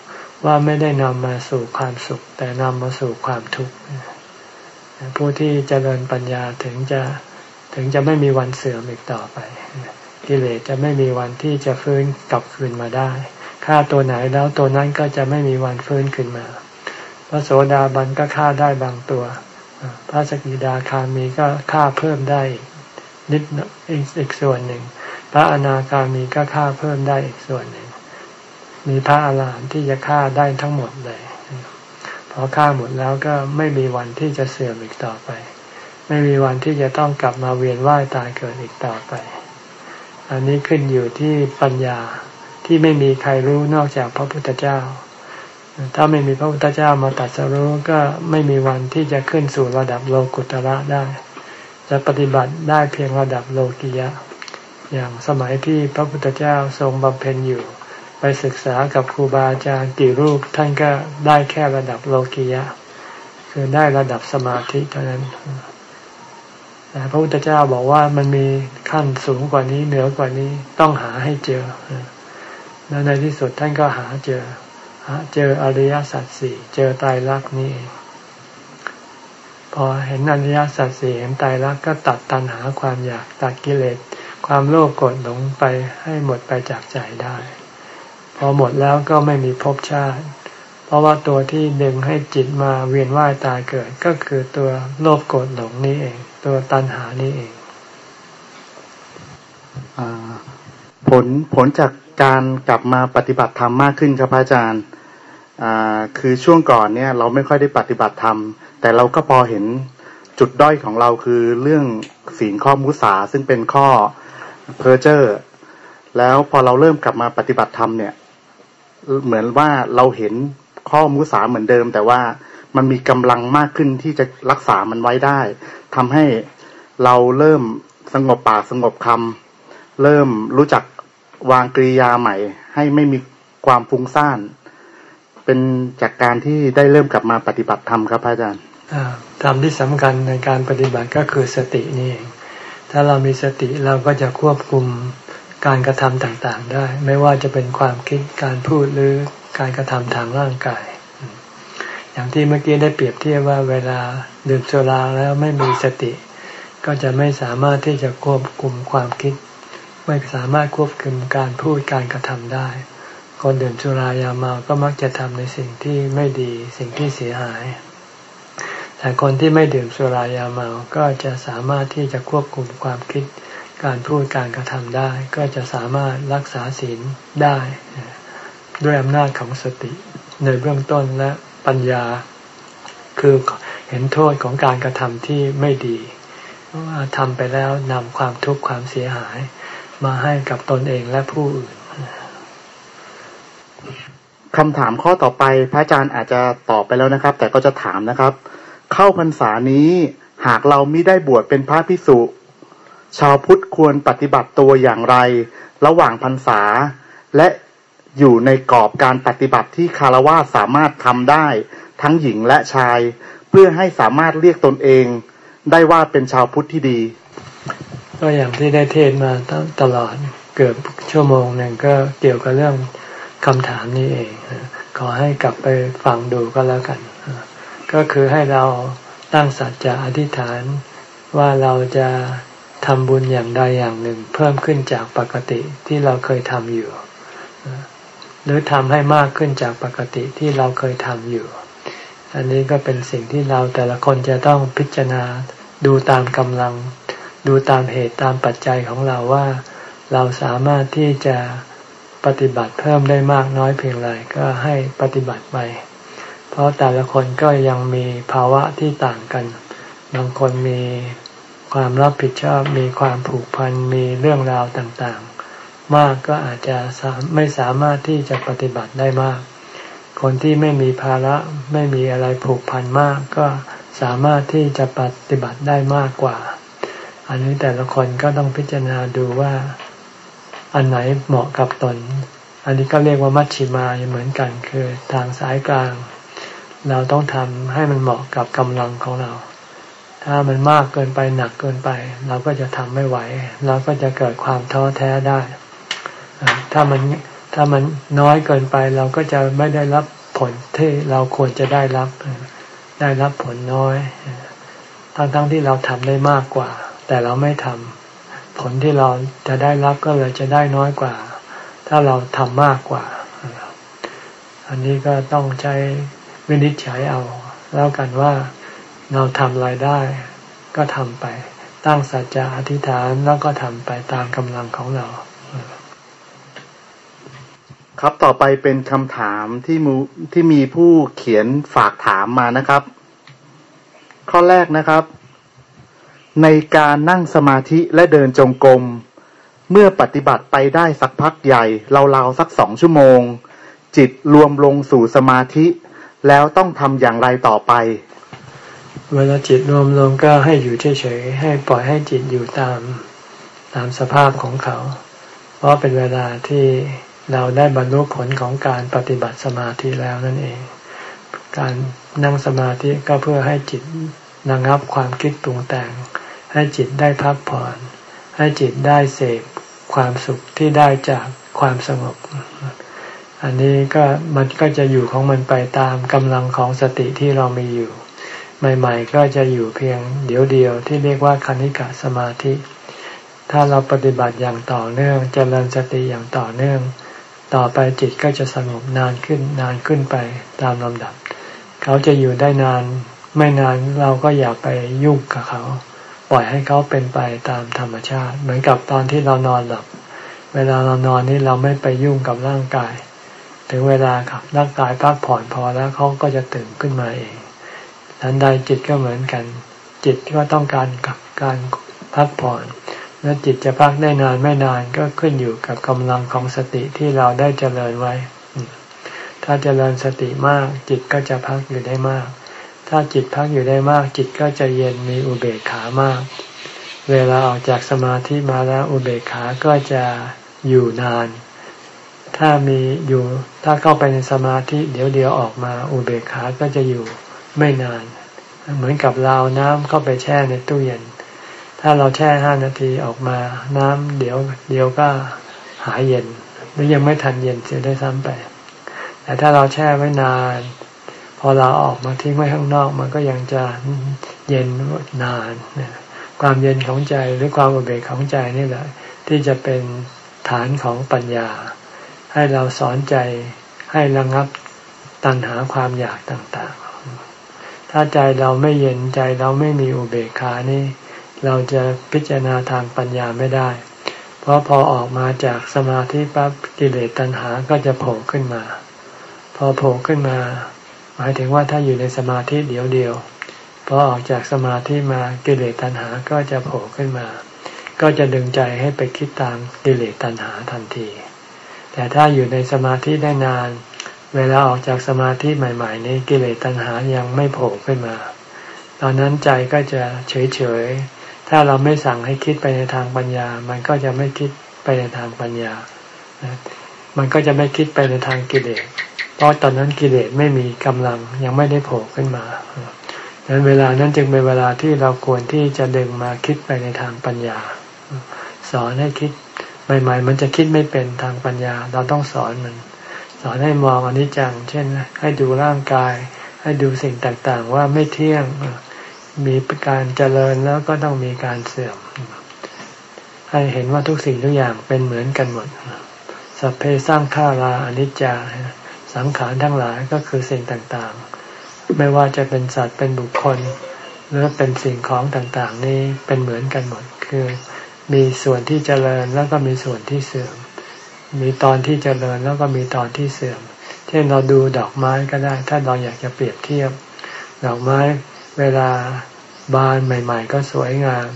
ว่าไม่ได้นำมาสู่ความสุข แต่นำมาสู่ความทุกข์ผู้ที่เจริญปัญญาถึงจะถึงจะไม่มีวันเสื่อมอีกต่อไปกิเลสจะไม่มีวันที่จะฟื้นกลับคืนมาได้ฆ่าตัวไหนแล้วตัวนั้นก็จะไม่มีวันฟื้นขึ้นมา พระโสดาบันก็ฆ่าได้บางตัว พระสกิดาคามีก็ฆ่าเพิ่มได้นิดอีกส่วนหนึ่ง พระอนาคามีก็ฆ่าเพิ่มได้อีกส่วนหนึ่ง มีพระอาหารหันต์ที่จะฆ่าได้ทั้งหมดเลย พอฆ่าหมดแล้วก็ไม่มีวันที่จะเสื่อมอีกต่อไป ไม่มีวันที่จะต้องกลับมาเวียนว่ายตายเกิดอีกต่อไป อันนี้ขึ้นอยู่ที่ปัญญาที่ไม่มีใครรู้นอกจากพระพุทธเจ้า ถ้าไม่มีพระพุทธเจ้ามาตัดสรู้ก็ไม่มีวันที่จะขึ้นสู่ระดับโลกุตระได้ จะปฏิบัติได้เพียงระดับโลกิยะ อย่างสมัยที่พระพุทธเจ้าทรงบำเพ็ญอยู่ ไปศึกษากับครูบาอาจารย์กี่รูปท่านก็ได้แค่ระดับโลกียะ คือได้ระดับสมาธิเท่านั้น แต่พระพุทธเจ้าบอกว่ามันมีขั้นสูงกว่านี้เหนือกว่านี้ต้องหาให้เจอ แล้วในที่สุดท่านก็หาเจอหาเจออริยสัจสี่เจอตายรักนี่พอเห็นอริยสัจสี่เห็นตายรักก็ตัดตัณหาความอยากตัดกิเลสความโลภโกรธหลงไปให้หมดไปจากใจได้ อหมดแล้วก็ไม่มีภพชาติ เพราะว่าตัวที่ดึงให้จิตมาเวียนว่ายตายเกิดก็คือตัวโลภโกรธหลงนี้เอง ตัวตัณหานี้เองอผลผลจากการกลับมาปฏิบัติธรรมมากขึ้นครับอาจารย์คือช่วงก่อนเนี่ย เราไม่ค่อยได้ปฏิบัติธรรม แต่เราก็พอเห็นจุดด้อยของเราคือเรื่องศีลข้อมุสาซึ่งเป็นข้อเพอร์เจอร์ แล้วพอเราเริ่มกลับมาปฏิบัติธรรมเนี่ย เหมือนว่าเราเห็นข้อมุสาเหมือนเดิม แต่ว่ามันมีกำลังมากขึ้นที่จะรักษามันไว้ได้ทำให้เราเริ่มสงบปากสงบคำเริ่มรู้จักวางกริยาใหม่ ให้ไม่มีความฟุ้งซ่าน เป็นจากการที่ได้เริ่มกลับมาปฏิบัติธรรมครับอาจารย์ธรรมที่สำคัญในการปฏิบัติก็คือสตินี่เองถ้าเรามีสติเราก็จะควบคุม การกระทำต่างๆได้ ไม่ว่าจะเป็นความคิดการพูดหรือการกระทำทางร่างกาย อย่างที่เมื่อกี้ได้เปรียบเทียบว่าเวลาดื่มสุราแล้วไม่มีสติ ก็จะไม่สามารถที่จะควบคุมความคิด ไม่สามารถควบคุมการพูดการกระทำได้ คนดื่มสุรายาเมาก็มักจะทำในสิ่งที่ไม่ดีสิ่งที่เสียหายแต่คนที่ไม่ดื่มสุรายาเมา ก็จะสามารถที่จะควบคุมความคิด การพูดการกระทำได้ก็จะสามารถรักษาศีลได้ ด้วยอำนาจของสติในเบื้องต้นและปัญญา คือเห็นโทษของการกระทำที่ไม่ดีว่าทำไปแล้วนำความทุกข์ความเสียหาย มาให้กับตนเองและผู้อื่นคำถามข้อต่อไปพระอาจารย์อาจจะตอบไปแล้วนะครับ แต่ก็จะถามนะครับ เข้าพรรษานี้หากเราไม่ได้บวชเป็นพระพิสุ ชาวพุทธควรปฏิบัติตัวอย่างไร ระหว่างพรรษา และอยู่ในกรอบการปฏิบัติที่คารวะสามารถทำได้ ทั้งหญิงและชาย เพื่อให้สามารถเรียกตนเอง ได้ว่าเป็นชาวพุทธที่ดี ก็อย่างที่ได้เทศมาตลอดเกือบชั่วโมงหนึ่งก็เกี่ยวกับเรื่องคำถามนี้เอง ขอให้กลับไปฟังดูก็แล้วกัน ก็คือให้เราตั้งสัจจะอธิษฐานว่าเราจะ ทำบุญอย่างใดอย่างหนึ่ง เพิ่มขึ้นจากปกติที่เราเคยทำอยู่ หรือทำให้มากขึ้นจากปกติที่เราเคยทำอยู่ อันนี้ก็เป็นสิ่งที่เราแต่ละคนจะต้องพิจารณาดูตามกำลัง ดูตามเหตุตามปัจจัยของเราว่า เราสามารถที่จะปฏิบัติเพิ่มได้มากน้อยเพียงไรก็ให้ปฏิบัติไป เพราะแต่ละคนก็ยังมีภาวะที่ต่างกัน บางคนมี ความรับผิดชอบมีความผูกพันมีเรื่องราวต่างๆ มากก็อาจจะไม่สามารถที่จะปฏิบัติได้มาก คนที่ไม่มีภาระไม่มีอะไรผูกพันมากก็สามารถที่จะปฏิบัติได้มากกว่า อันนี้แต่ละคนก็ต้องพิจารณาดูว่า อันไหนเหมาะกับตน อันนี้ก็เรียกว่ามัชชิมาเหมือนกันคือทางสายกลาง เราต้องทำให้มันเหมาะกับกำลังของเรา ถ้ามันมากเกินไปหนักเกินไป เราก็จะทำไม่ไหว เราก็จะเกิดความท้อแท้ได้ ถ้ามันถ้ามันน้อยเกินไป เราก็จะไม่ได้รับผลที่เราควรจะได้รับ ได้รับผลน้อย ทั้งๆทที่เราทำได้มากกว่า แต่เราไม่ทำผลที่เราจะได้รับก็เลยจะได้น้อยกว่า ถ้าเราทำมากกว่า อันนี้ก็ต้องใช้วินิจฉัยเอา แล้วกันว่า เราทำรายได้ก็ทำไป ตั้งสัจจะอธิษฐานแล้วก็ทำไปตามกำลังของเรา ครับต่อไปเป็นคำถามที่มูที่มีผู้เขียนฝากถามมานะครับ ข้อแรกนะครับ ในการนั่งสมาธิและเดินจงกรมเมื่อปฏิบัติไปได้สักพักใหญ่ราวๆสักสองชั่วโมง จิตรวมลงสู่สมาธิ แล้วต้องทำอย่างไรต่อไป เวลาจิตรวมลงก็ให้อยู่เฉยๆให้ปล่อยให้จิตอยู่ตามตามสภาพของเขา เพราะเป็นเวลาที่เราได้บรรลุผลของการปฏิบัติสมาธิแล้วนั่นเอง การนั่งสมาธิก็เพื่อให้จิตระงับความคิดปรุงแต่ง ให้จิตได้พักผ่อน ให้จิตได้เสพความสุขที่ได้จากความสงบ อันนี้ก็มันก็จะอยู่ของมันไปตามกำลังของสติที่เรามีอยู่ ใหม่ๆ ก็จะอยู่เพียงเดียวเดียวที่เรียกว่าคณิกะสมาธิ ถ้าเราปฏิบัติอย่างต่อเนื่องจเจริญสติอย่างต่อเนื่อง ต่อไปจิตก็จะสงบนานขึ้นนานขึ้นไปตามลำดับ เขาจะอยู่ได้นานไม่นานเราก็อย่าไปยุ่งกับเขา ปล่อยให้เขาเป็นไปตามธรรมชาติ เหมือนกับตอนที่เรานอนหลับ เวลาเรานอนนี่เราไม่ไปยุ่งกับร่างกาย ถึงเวลาครับร่างกายพักผ่อนพอแล้วเขาก็จะตื่นขึ้นมาเอง ทันใดจิตก็เหมือนกัน จิตก็ต้องการกับการพักผ่อน และจิตจะพักได้นานไม่นานก็ขึ้นอยู่กับกำลังของสติที่เราได้เจริญไว้ ถ้าเจริญสติมาก จิตก็จะพักอยู่ได้มาก ถ้าจิตพักอยู่ได้มาก จิตก็จะเย็นมีอุเบกขามาก เวลาออกจากสมาธิมาแล้วอุเบกขาก็จะอยู่นาน ถ้ามีอยู่ถ้าเข้าไปในสมาธิ เดี๋ยวเดียวออกมาอุเบกขาก็จะอยู่ไม่นาน เหมือนกับเราน้ำเข้าไปแช่ในตู้เย็น ถ้าเราแช่ห้านาทีออกมา น้ำเดี๋ยวเดี๋ยวก็หายเย็น หรือยังไม่ทันเย็นเสียได้ซ้ำไป แต่ถ้าเราแช่ไว้นาน พอเราออกมาทิ้งไว้ข้างนอก มันก็ยังจะเย็นนานความเย็นของใจหรือความอุเบกของใจนี่แหละ ที่จะเป็นฐานของปัญญา ให้เราสอนใจให้ระงับตัณหาความอยากต่าง ถ้าใจเราไม่เย็นใจเราไม่มีอุเบกขานี่ เราจะพิจารณาทางปัญญาไม่ได้ เพราะพอออกมาจากสมาธิปั๊บกิเลสตัณหาก็จะโผล่ขึ้นมา พอโผล่ขึ้นมา หมายถึงว่าถ้าอยู่ในสมาธิเดียวเดียวพอออกจากสมาธิมากิเลสตัณหาก็จะโผล่ขึ้นมา ก็จะดึงใจให้ไปคิดตามกิเลสตัณหาทันที แต่ถ้าอยู่ในสมาธิได้นาน เวลาออกจากสมาธิใหม่ ๆ นี้กิเลสตัณหายังไม่โผล่ขึ้นมา ตอนนั้นใจก็จะเฉยๆ ถ้าเราไม่สั่งให้คิดไปในทางปัญญา มันก็จะไม่คิดไปในทางปัญญา มันก็จะไม่คิดไปในทางกิเลส เพราะตอนนั้นกิเลสไม่มีกำลังยังไม่ได้โผล่ขึ้นมาดังนั้นเวลานั้นจึงเป็นเวลาที่เราควรที่จะดึงมาคิดไปในทางปัญญา สอนให้คิดใหม่ ๆ มันจะคิดไม่เป็นทางปัญญา เราต้องสอนมัน สอนให้มองอนิจจัง เช่น ให้ดูร่างกาย ให้ดูสิ่งต่างๆ ว่าไม่เที่ยง มีการเจริญแล้วก็ต้องมีการเสื่อม ให้เห็นว่าทุกสิ่งทุกอย่างเป็นเหมือนกันหมด สัพเพสร้างข้าราอนิจจา สังขารทั้งหลายก็คือสิ่งต่างๆ ไม่ว่าจะเป็นสัตว์เป็นบุคคล หรือเป็นสิ่งของต่างๆ นี้เป็นเหมือนกันหมด คือ มีส่วนที่เจริญแล้วก็มีส่วนที่เสื่อม มีตอนที่เจริญแล้วก็มีตอนที่เสื่อม เช่นเราดูดอกไม้ก็ได้ ถ้าเราอยากจะเปรียบเทียบ ดอกไม้เวลาบานใหม่ ๆ ก็สวยงาม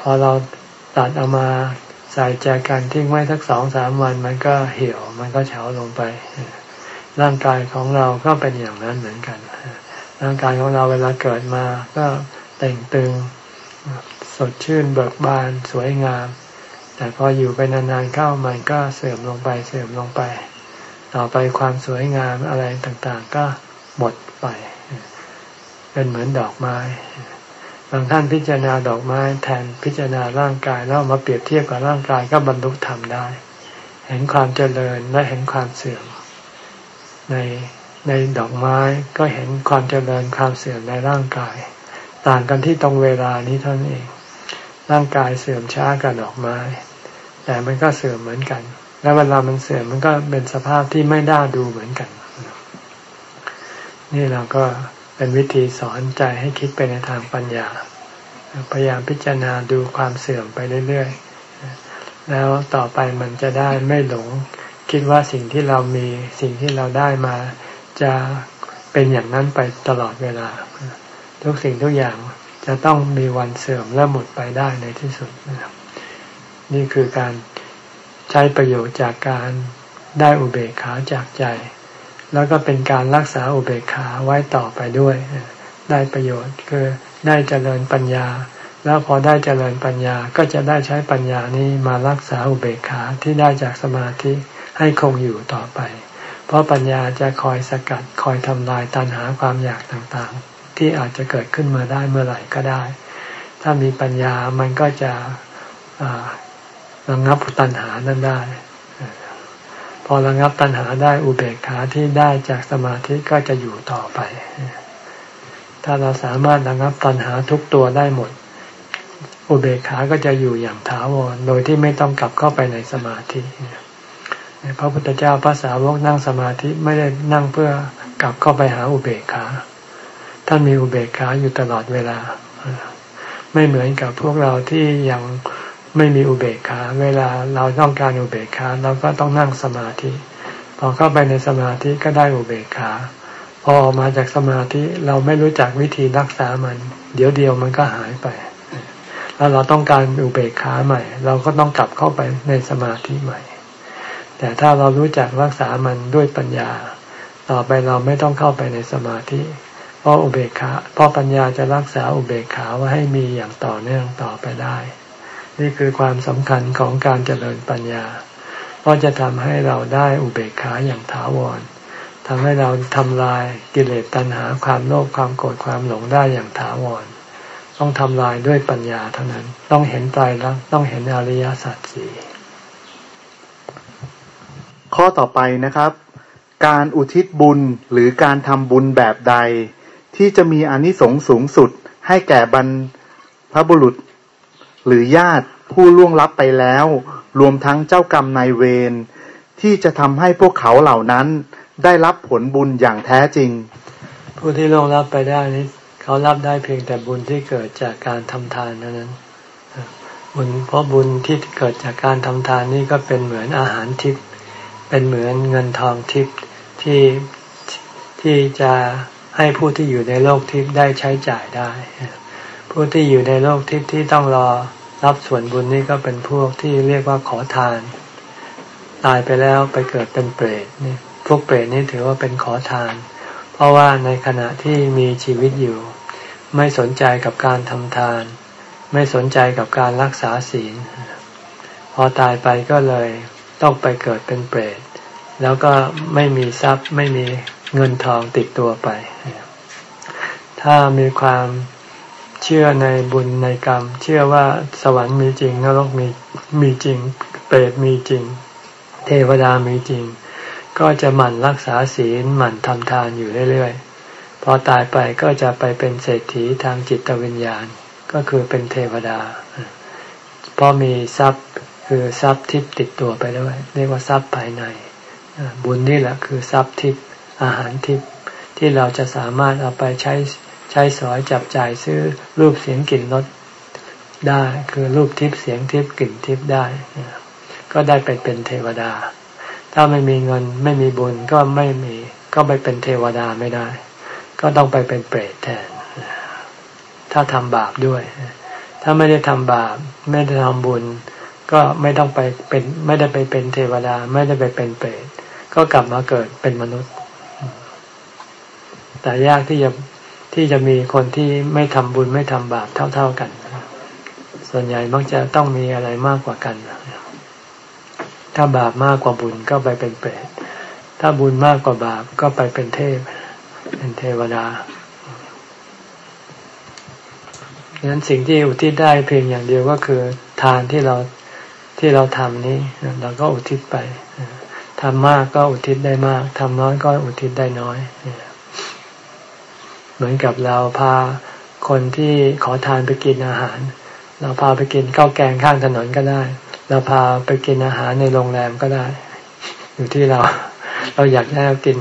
พอเราตัดเอามาใส่แจกันทิ้งไว้สักสองสามวันมันก็เหี่ยวมันก็เฉาลงไป ร่างกายของเราก็เป็นอย่างนั้นเหมือนกัน ร่างกายของเราเวลาเกิดมาก็แต่งตึงสดชื่นเบิกบานสวยงาม แต่พออยู่ไปนานๆเข้ามันก็เสื่อมลงไปเสื่อมลงไป ต่อไปความสวยงามอะไรต่างๆ ก็หมดไป เป็นเหมือนดอกไม้บางท่านพิจารณาดอกไม้แทนพิจารณาร่างกายแล้วมาเปรียบเทียบกับร่างกายก็บรรลุธรรมได้ เห็นความเจริญและเห็นความเสื่อม ในในดอกไม้ก็เห็นความเจริญความเสื่อมในร่างกาย ต่างกันที่ตรงเวลานี้เท่านั้นเอง ร่างกายเสื่อมช้ากับดอกไม้ แต่มันก็เสื่อมเหมือนกัน และเวลามันเสื่อมมันก็เป็นสภาพที่ไม่น่าดูเหมือนกัน นี่เราก็เป็นวิธีสอนใจให้คิดไปในทางปัญญา พยายามพิจารณาดูความเสื่อมไปเรื่อยๆ แล้วต่อไปมันจะได้ไม่หลง คิดว่าสิ่งที่เรามีสิ่งที่เราได้มาจะเป็นอย่างนั้นไปตลอดเวลา ทุกสิ่งทุกอย่างจะต้องมีวันเสื่อมและหมดไปได้ในที่สุดนะครับ นี่คือการใช้ประโยชน์จากการได้อุเบกขาจากใจ แล้วก็เป็นการรักษาอุเบกขาไว้ต่อไปด้วย ได้ประโยชน์คือได้เจริญปัญญา แล้วพอได้เจริญปัญญาก็จะได้ใช้ปัญญานี้มารักษาอุเบกขาที่ได้จากสมาธิให้คงอยู่ต่อไป เพราะปัญญาจะคอยสกัดคอยทำลายตันหาความอยากต่างๆ ที่อาจจะเกิดขึ้นมาได้เมื่อไหร่ก็ได้ ถ้ามีปัญญามันก็จะ ระงับตันหานั้นได้ พอระงับตันหาได้อุเบกขาที่ได้จากสมาธิก็จะอยู่ต่อไป ถ้าเราสามารถระงับตันหาทุกตัวได้หมด อุเบกขาก็จะอยู่อย่างถาวรโดยที่ไม่ต้องกลับเข้าไปในสมาธิพระพุทธเจ้าพระสาวกนั่งสมาธิไม่ได้นั่งเพื่อกลับเข้าไปหาอุเบกขา ท่านมีอุเบกขาอยู่ตลอดเวลา ไม่เหมือนกับพวกเราที่ยัง ไม่มีอุเบกขา เวลาเราต้องการอุเบกขาเราก็ต้องนั่งสมาธิ พอเข้าไปในสมาธิก็ได้อุเบกขา พอออกมาจากสมาธิเราไม่รู้จักวิธีรักษามัน เดี๋ยวเดียวมันก็หายไป แล้วเราต้องการอุเบกขาใหม่ เราก็ต้องกลับเข้าไปในสมาธิใหม่ แต่ถ้าเรารู้จักรักษามันด้วยปัญญา ต่อไปเราไม่ต้องเข้าไปในสมาธิเพราะอุเบกขาเพราะปัญญาจะรักษาอุเบกขาว่าให้มีอย่างต่อเนื่องต่อไปได้ นี่คือความสำคัญของการเจริญปัญญา เพราะจะทำให้เราได้อุเบกขาอย่างถาวรทำให้เราทำลายกิเลสตัณหาความโลภความโกรธความหลงได้อย่างถาวร ต้องทำลายด้วยปัญญาเท่านั้น ต้องเห็นไตรลักต้องเห็นอริยสัจสี่ข้อต่อไปนะครับ การอุทิศบุญหรือการทำบุญแบบใด ที่จะมีอนิสงส์สูงสุดให้แก่บรรพบุรุษ หรือญาติผู้ล่วงลับไปแล้ว รวมทั้งเจ้ากรรมนายเวรที่จะทำให้พวกเขาเหล่านั้น ได้รับผลบุญอย่างแท้จริง ผู้ที่ล่วงลับไปได้นี้เขารับได้เพียงแต่บุญที่เกิดจากการทำทานนั้นบุญเพราะบุญที่เกิดจากการทำทานนี่ก็เป็นเหมือนอาหารทิพย์เป็นเหมือนเงินทองทิพย์ที่ที่จะให้ผู้ที่อยู่ในโลกทิพย์ได้ใช้จ่ายได้ ผู้ที่อยู่ในโลกทิพย์ที่ต้องรอรับส่วนบุญนี่ก็เป็นพวกที่เรียกว่าขอทาน ตายไปแล้วไปเกิดเป็นเปรตนี่พวกเปรตนี่ถือว่าเป็นขอทาน เพราะว่าในขณะที่มีชีวิตอยู่ ไม่สนใจกับการทำทาน ไม่สนใจกับการรักษาศีล พอตายไปก็เลยต้องไปเกิดเป็นเปรต แล้วก็ไม่มีทรัพย์ไม่มีเงินทองติดตัวไป ถ้ามีความ เชื่อในบุญในกรรม เชื่อว่าสวรรค์มีจริงนรกมีมีจริง เปรตมีจริง เทวดามีจริง ก็จะหมั่นรักษาศีลหมั่นทำทานอยู่เรื่อยๆพอตายไปก็จะไปเป็นเศรษฐีทางจิตวิญญาณก็คือเป็นเทวดาเพราะมีทรัพย์คือทรัพย์ทิพย์ติดตัวไปด้วยเรียกว่าทรัพย์ภายใน บุญนี่แหละคือทรัพย์ทิพย์อาหารทิพย์ที่เราจะสามารถเอาไปใช้ ใช้สอยจับจ่ายซื้อรูปเสียงกลิ่นรสได้คือรูปทิพย์เสียงทิพย์กลิ่นทิพย์ได้ ก็ได้ไปเป็นเทวดา ถ้าไม่มีเงินไม่มีบุญก็ไม่มีก็ไปเป็นเทวดาไม่ได้ ก็ต้องไปเป็นเปรตแทน ถ้าทำบาปด้วย ถ้าไม่ได้ทำบาปไม่ได้ทำบุญ ก็ไม่ต้องไปเป็นไม่ได้ไปเป็นเทวดา ไม่ได้ไปเป็นเปรตก็กลับมาเกิดเป็นมนุษย์ แต่ยากที่จะ ที่จะมีคนที่ไม่ทำบุญไม่ทำบาปเท่า ๆกัน ส่วนใหญ่มักจะต้องมีอะไรมากกว่ากัน ถ้าบาปมากกว่าบุญก็ไปเป็นเปรต ถ้าบุญมากกว่าบาปก็ไปเป็นเทพ เป็นเทวดาดังนั้นสิ่งที่อุทิศได้เพียงอย่างเดียวก็คือ ทานที่เราที่เราทำนี้เราก็อุทิศไปทำมากก็อุทิศได้มากทำน้อยก็อุทิศได้น้อย เหมือนกับเราพาคนที่ขอทานไปกินอาหาร เราพาไปกินข้าวแกงข้างถนนก็ได้ เราพาไปกินอาหารในโรงแรมก็ได้ อยู่ที่เรา เราอยากให้เขากิน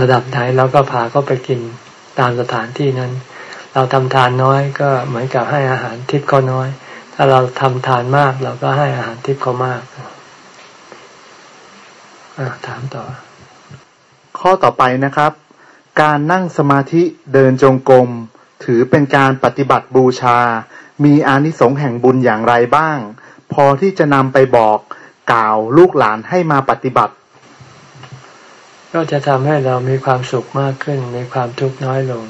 ระดับไหนเราก็พาเขาไปกินตามสถานที่นั้น เราทำทานน้อยก็เหมือนกับให้อาหารทิพย์เขาน้อย ถ้าเราทำทานมากเราก็ให้อาหารทิพย์เขามากถามต่อ ข้อต่อไปนะครับ การนั่งสมาธิเดินจงกรมถือเป็นการปฏิบัติบูชา มีอานิสงส์แห่งบุญอย่างไรบ้าง พอที่จะนำไปบอกกล่าวลูกหลานให้มาปฏิบัติ ก็จะทำให้เรามีความสุขมากขึ้น มีความทุกข์น้อยลง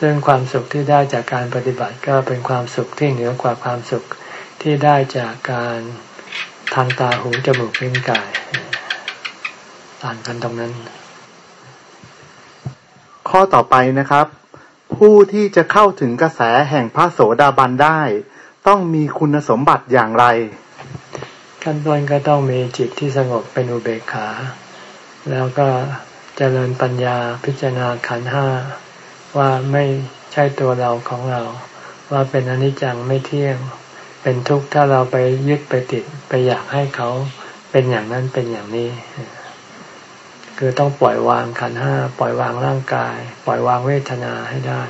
ซึ่งความสุขที่ได้จากการปฏิบัติก็เป็นความสุขที่เหนือกว่าความสุขที่ได้จากการทางตาหูจมูกลิ้นกายต่างกันตรงนั้น ข้อต่อไปนะครับ ผู้ที่จะเข้าถึงกระแสแห่งพระโสดาบันได้ ต้องมีคุณสมบัติอย่างไรขั้นต้นก็ต้องมีจิตที่สงบเป็นอุเบกขา แล้วก็เจริญปัญญาพิจารณาขันห้าว่าไม่ใช่ตัวเราของเรา ว่าเป็นอนิจจังไม่เที่ยง เป็นทุกข์ถ้าเราไปยึดไปติดไปอยากให้เขาเป็นอย่างนั้นเป็นอย่างนี้ คือต้องปล่อยวางขันห้าปล่อยวางร่างกาย ปล่อยวางเวทนาให้ได้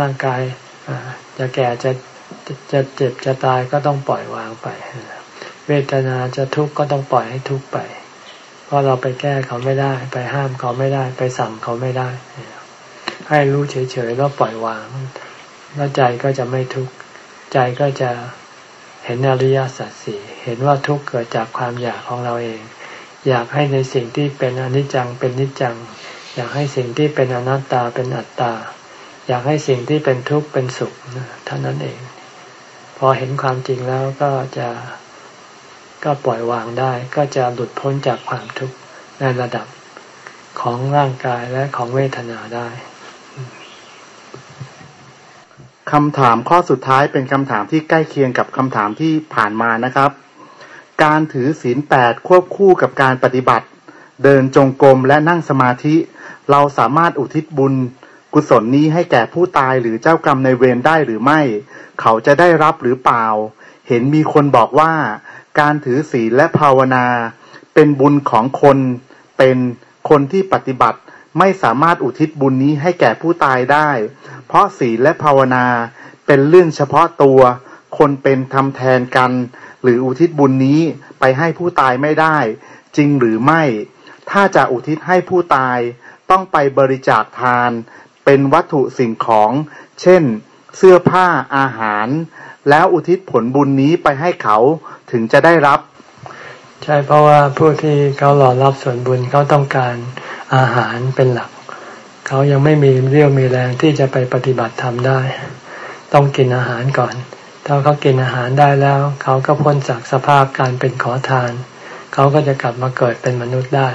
ร่างกายจะแก่จะจะเจ็บจะตายก็ต้องปล่อยวางไป เวทนาจะทุกข์ก็ต้องปล่อยให้ทุกข์ไป เพราะเราไปแก้เขาไม่ได้ ไปห้ามเขาไม่ได้ ไปสั่งเขาไม่ได้ ให้รู้เฉยๆแล้วปล่อยวาง แล้วใจก็จะไม่ทุกข์ ใจก็จะเห็นอริยสัจสี่เห็นว่าทุกข์เกิดจากความอยากของเราเอง อยากให้ในสิ่งที่เป็นอนิจจังเป็นนิจจัง อยากให้สิ่งที่เป็นอนัตตาเป็นอัตตา อยากให้สิ่งที่เป็นทุกข์เป็นสุขเท่านั้นเอง พอเห็นความจริงแล้วก็จะก็ปล่อยวางได้ ก็จะหลุดพ้นจากความทุกข์ในระดับของร่างกายและของเวทนาได้คำถามข้อสุดท้ายเป็นคำถามที่ใกล้เคียงกับคำถามที่ผ่านมานะครับ การถือศีลแปดควบคู่กับการปฏิบัติ เดินจงกรมและนั่งสมาธิ เราสามารถอุทิศบุญ กุศลนี้ให้แก่ผู้ตายหรือเจ้ากรรมในเวรได้หรือไม่ เขาจะได้รับหรือเปล่า เห็นมีคนบอกว่า การถือศีลและภาวนา เป็นบุญของคน เป็นคนที่ปฏิบัติไม่สามารถอุทิศบุญนี้ให้แก่ผู้ตายได้ เพราะศีลและภาวนาเป็นเรื่องเฉพาะตัว คนเป็นทำแทนกัน หรืออุทิศบุญนี้ไปให้ผู้ตายไม่ได้ จริงหรือไม่ ถ้าจะอุทิศให้ผู้ตายต้องไปบริจาคทาน เป็นวัตถุสิ่งของ เช่น เสื้อผ้าอาหาร แล้วอุทิศผลบุญนี้ไปให้เขาถึงจะได้รับ ใช่เพราะว่าผู้ที่เขารอรับส่วนบุญเขาต้องการอาหารเป็นหลัก เขายังไม่มีเรี่ยวมีแรงที่จะไปปฏิบัติธรรมได้ ต้องกินอาหารก่อน ถ้าเขากินอาหารได้แล้ว เขาก็พ้นจากสภาพการเป็นขอทาน เขาก็จะกลับมาเกิดเป็นมนุษย์ได้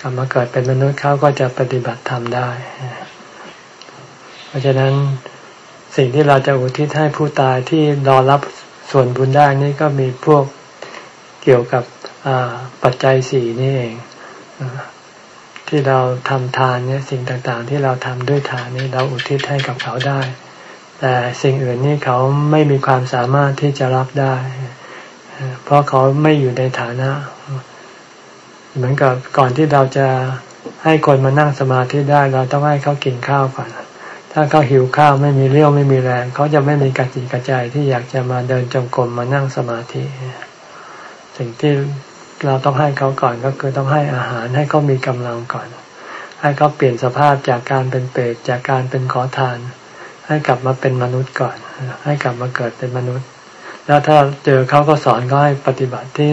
กลับมาเกิดเป็นมนุษย์เขาก็จะปฏิบัติธรรมได้ เพราะฉะนั้นสิ่งที่เราจะอุทิศให้ผู้ตายที่รอรับส่วนบุญได้นี่ก็มีพวกเกี่ยวกับปัจจัยสี่นี่เองที่เราทำทานเนี่ยสิ่งต่างๆ ที่เราทำด้วยทานนี้เราอุทิศให้กับเขาได้ แต่สิ่งอื่นนี่เขาไม่มีความสามารถที่จะรับได้ เพราะเขาไม่อยู่ในฐานะ เหมือนกับก่อนที่เราจะให้คนมานั่งสมาธิได้ เราต้องให้เขากินข้าวก่อนถ้าเขาหิวข้าวไม่มีเรี่ยวไม่มีแรง เขาจะไม่มีกระจิกระใจที่อยากจะมาเดินจงกรมมานั่งสมาธิ สิ่งที่เราต้องให้เขาก่อนก็คือต้องให้อาหารให้เขามีกำลังก่อน ให้เขาเปลี่ยนสภาพจากการเป็นเปรตจากการเป็นขอทาน ให้กลับมาเป็นมนุษย์ก่อน ให้กลับมาเกิดเป็นมนุษย์ แล้วถ้าเจอเขาก็สอนเขาให้ปฏิบัติที่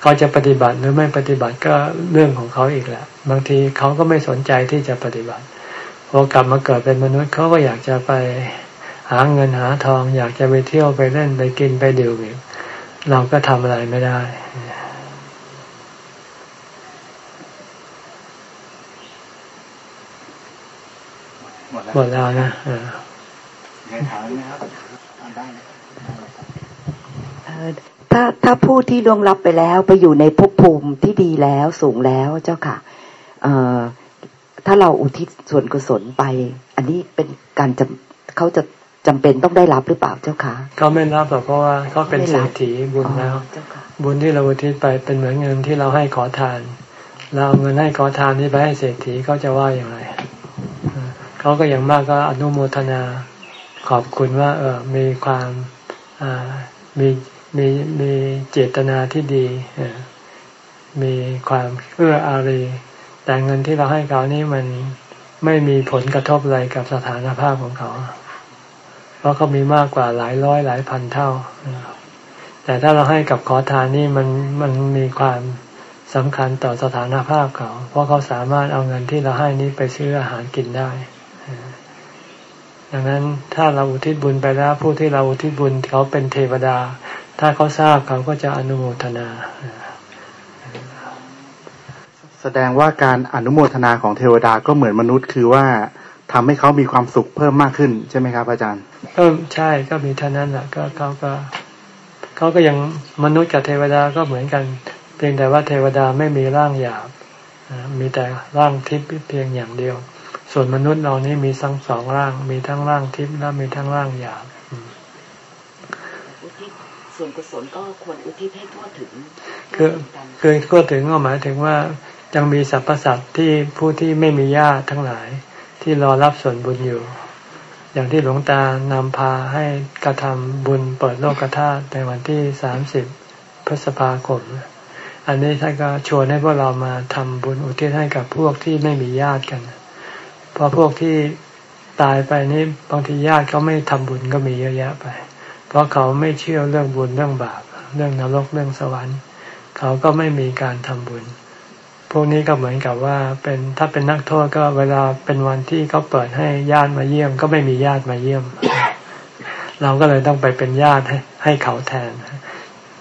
เขาจะปฏิบัติหรือไม่ปฏิบัติก็เรื่องของเขาอีกแหละ บางทีเขาก็ไม่สนใจที่จะปฏิบัติพอกลับมาเกิดเป็นมนุษย์เขาก็อยากจะไปหาเงินหาทอง อยากจะไปเที่ยวไปเล่นไปกินไปดื่มเราก็ทำอะไรไม่ได้หมดแล้วนะ ถ้าถ้าผู้ที่ล่วงลับไปแล้วไปอยู่ในภพภูมิที่ดีแล้วสูงแล้วเจ้าค่ะเออถ้าเราอุทิศส่วนกุศลไป อันนี้เป็นการจำเขาจะจำเป็นต้องได้รับหรือเปล่าเจ้าค่ะเขาไม่รับหรอกเพราะว่าเขาเป็นเศรษฐีบุญแล้ว บุญที่เราอุทิศไปเป็นเหมือนเงินที่เราให้ขอทาน เราเอาเงินให้ขอทานนี้ไปให้เศรษฐีเขาจะว่าอย่างไรเขาก็อย่างมากก็อนุโมทนา ขอบคุณว่า เออมีความมีมีมีเจตนาที่ดีมีความเอื้ออารี แต่เงินที่เราให้เขานี่มันไม่มีผลกระทบอะไรกับสถานภาพของเขา เพราะเขามีมากกว่าหลายร้อยหลายพันเท่า แต่ถ้าเราให้กับขอทานนี่มันมันมีความสำคัญต่อสถานภาพเขา เพราะเขาสามารถเอาเงินที่เราให้นี้ไปซื้ออาหารกินได้ ดังนั้นถ้าเราอุทิศบุญไปแล้วผู้ที่เราอุทิศบุญเขาเป็นเทวดา ถ้าเขาทราบเขาก็จะอนุโมทนา แสดงว่าการอนุโมทนาของเทวดาก็เหมือนมนุษย์คือว่าทำให้เขามีความสุขเพิ่มมากขึ้นใช่ไหมครับอาจารย์ก็ใช่ก็มีเท่านั้นแหละก็เขาก็เขาก็ยังมนุษย์กับเทวดาก็เหมือนกัน เพียงแต่ว่าเทวดาไม่มีร่างหยาบมีแต่ร่างทิพย์เพียงอย่างเดียว ส่วนมนุษย์เรานี่มีทั้งสองร่าง มีทั้งร่างทิพย์และมีทั้งร่างหยาบอุทิศส่วนกุศลก็ควรอุทิศให้ทั่วถึงคือคือทั่วถึงก็หมายถึงว่ายังมีสรรพสัตว์ที่ผู้ที่ไม่มีญาติทั้งหลาย ที่รอรับส่วนบุญอยู่ อย่างที่หลวงตานำพาให้กระทำบุญเปิดโลกธาตุในวันที่สามสิบพฤษภาคมอันนี้ท่านก็ชวนให้พวกเรามาทำบุญอุทิศให้กับพวกที่ไม่มีญาติกัน เพราะพวกที่ตายไปนี่บางทีญาติเขาไม่ทำบุญก็มีเยอะแยะไป เพราะเขาไม่เชื่อเรื่องบุญเรื่องบาป เรื่องนรกเรื่องสวรรค์ เขาก็ไม่มีการทำบุญ พวกนี้ก็เหมือนกับว่าเป็นถ้าเป็นนักโทษก็เวลาเป็นวันที่เขาเปิดให้ญาติมาเยี่ยม ก็ไม่มีญาติมาเยี่ยม เราก็เลยต้องไปเป็นญาติให้ให้เขาแทน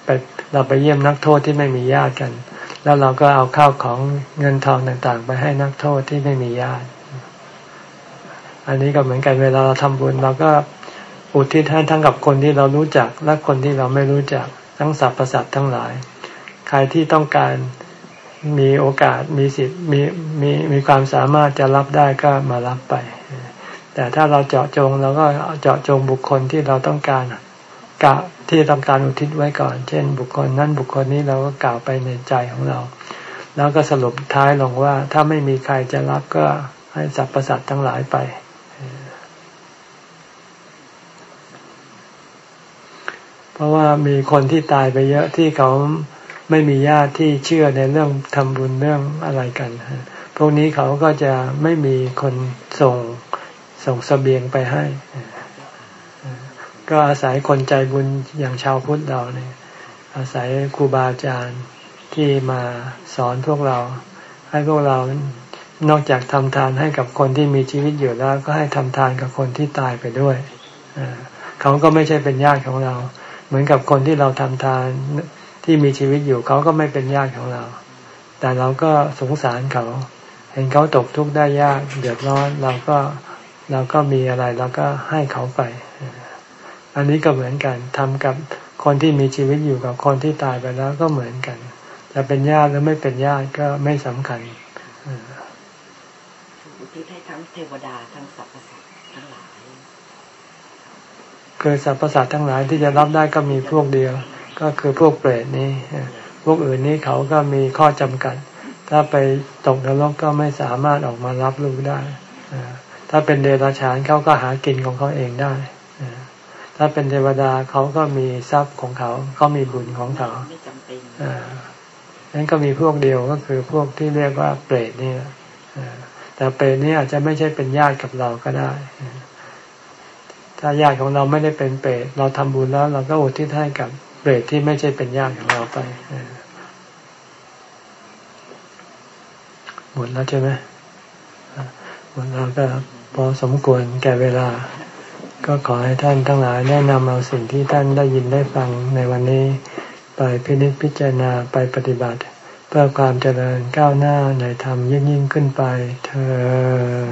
ไปเราไปเยี่ยมนักโทษที่ไม่มีญาติกัน แล้วเราก็เอาข้าวของเงินทองต่างๆ ไปให้นักโทษที่ไม่มีญาติ อันนี้ก็เหมือนกันเวลาเราทำบุญเราก็อุทิศให้ทั้งกับคนที่เรารู้จักและคนที่เราไม่รู้จักทั้งสรรพสัตว์ทั้งหลาย ใครที่ต้องการมีโอกาสมีสิทธิ์มีมีมีความสามารถจะรับได้ก็มารับไป แต่ถ้าเราเจาะจงเราก็เจาะจงบุคคลที่เราต้องการกะที่ต้องการอุทิศไว้ก่อน เช่น บุคคลนั้นบุคคลนี้เราก็กล่าวไปในใจของเรา แล้วก็สรุปท้ายลงว่าถ้าไม่มีใครจะรับก็ให้สรรพสัตว์ทั้งหลายไป เพราะว่ามีคนที่ตายไปเยอะที่เขาไม่มีญาติที่เชื่อในเรื่องทำบุญเรื่องอะไรกัน พวกนี้เขาก็จะไม่มีคนส่งส่งสเสบียงไปให้ ก็อาศัยคนใจบุญอย่างชาวพุทธเราเนี่ย อาศัยครูบาอาจารย์ที่มาสอนพวกเรา ให้พวกเรานอกจากทำทานให้กับคนที่มีชีวิตอยู่แล้ว ก็ให้ทำทานกับคนที่ตายไปด้วย เขาก็ไม่ใช่เป็นญาติของเรา เหมือนกับคนที่เราทำทานที่มีชีวิตอยู่เขาก็ไม่เป็นญาติของเรา แต่เราก็สงสารเขา เห็นเขาตกทุกข์ได้ยากเดือดร้อนเราก็เราก็มีอะไรเราก็ให้เขาไป อันนี้ก็เหมือนกันทำกับคนที่มีชีวิตอยู่กับคนที่ตายไปแล้วก็เหมือนกัน จะเป็นญาติหรือไม่เป็นญาติก็ไม่สำคัญทิศให้ทั้งเทวดาทั้งสรรพสัตว์ คือสรรพสัตว์ทั้งหลายที่จะรับได้ก็มีพวกเดียว ก็คือพวกเปรตนี้ พวกอื่นนี้เขาก็มีข้อจำกัด ถ้าไปตกนรกก็ไม่สามารถออกมารับรู้ได้ ถ้าเป็นเดรัจฉานเขาก็หากินของเขาเองได้ ถ้าเป็นเทวดาเขาก็มีทรัพย์ของเขา เขามีบุญของเขาอ่านั้นก็มีพวกเดียวก็คือพวกที่เรียกว่าเปรตนี่แต่เปรตนี่อาจจะไม่ใช่เป็นญาติกับเราก็ได้ ถ้าญาติของเราไม่ได้เป็นเปรตเราทำบุญแล้ว เราก็อุทิศให้กับเปรตที่ไม่ใช่เป็นญาติของเราไปหมดแล้วใช่ไหมหมดแล้วก็พอสมควรแก่เวลา ก็ขอให้ท่านทั้งหลายแนะนำเอาสิ่งที่ท่านได้ยินได้ฟังในวันนี้ ไปพินิจพิจารณาไปปฏิบัติ เพื่อความเจริญก้าวหน้าในธรรมยิ่งยิ่งขึ้นไปเธอ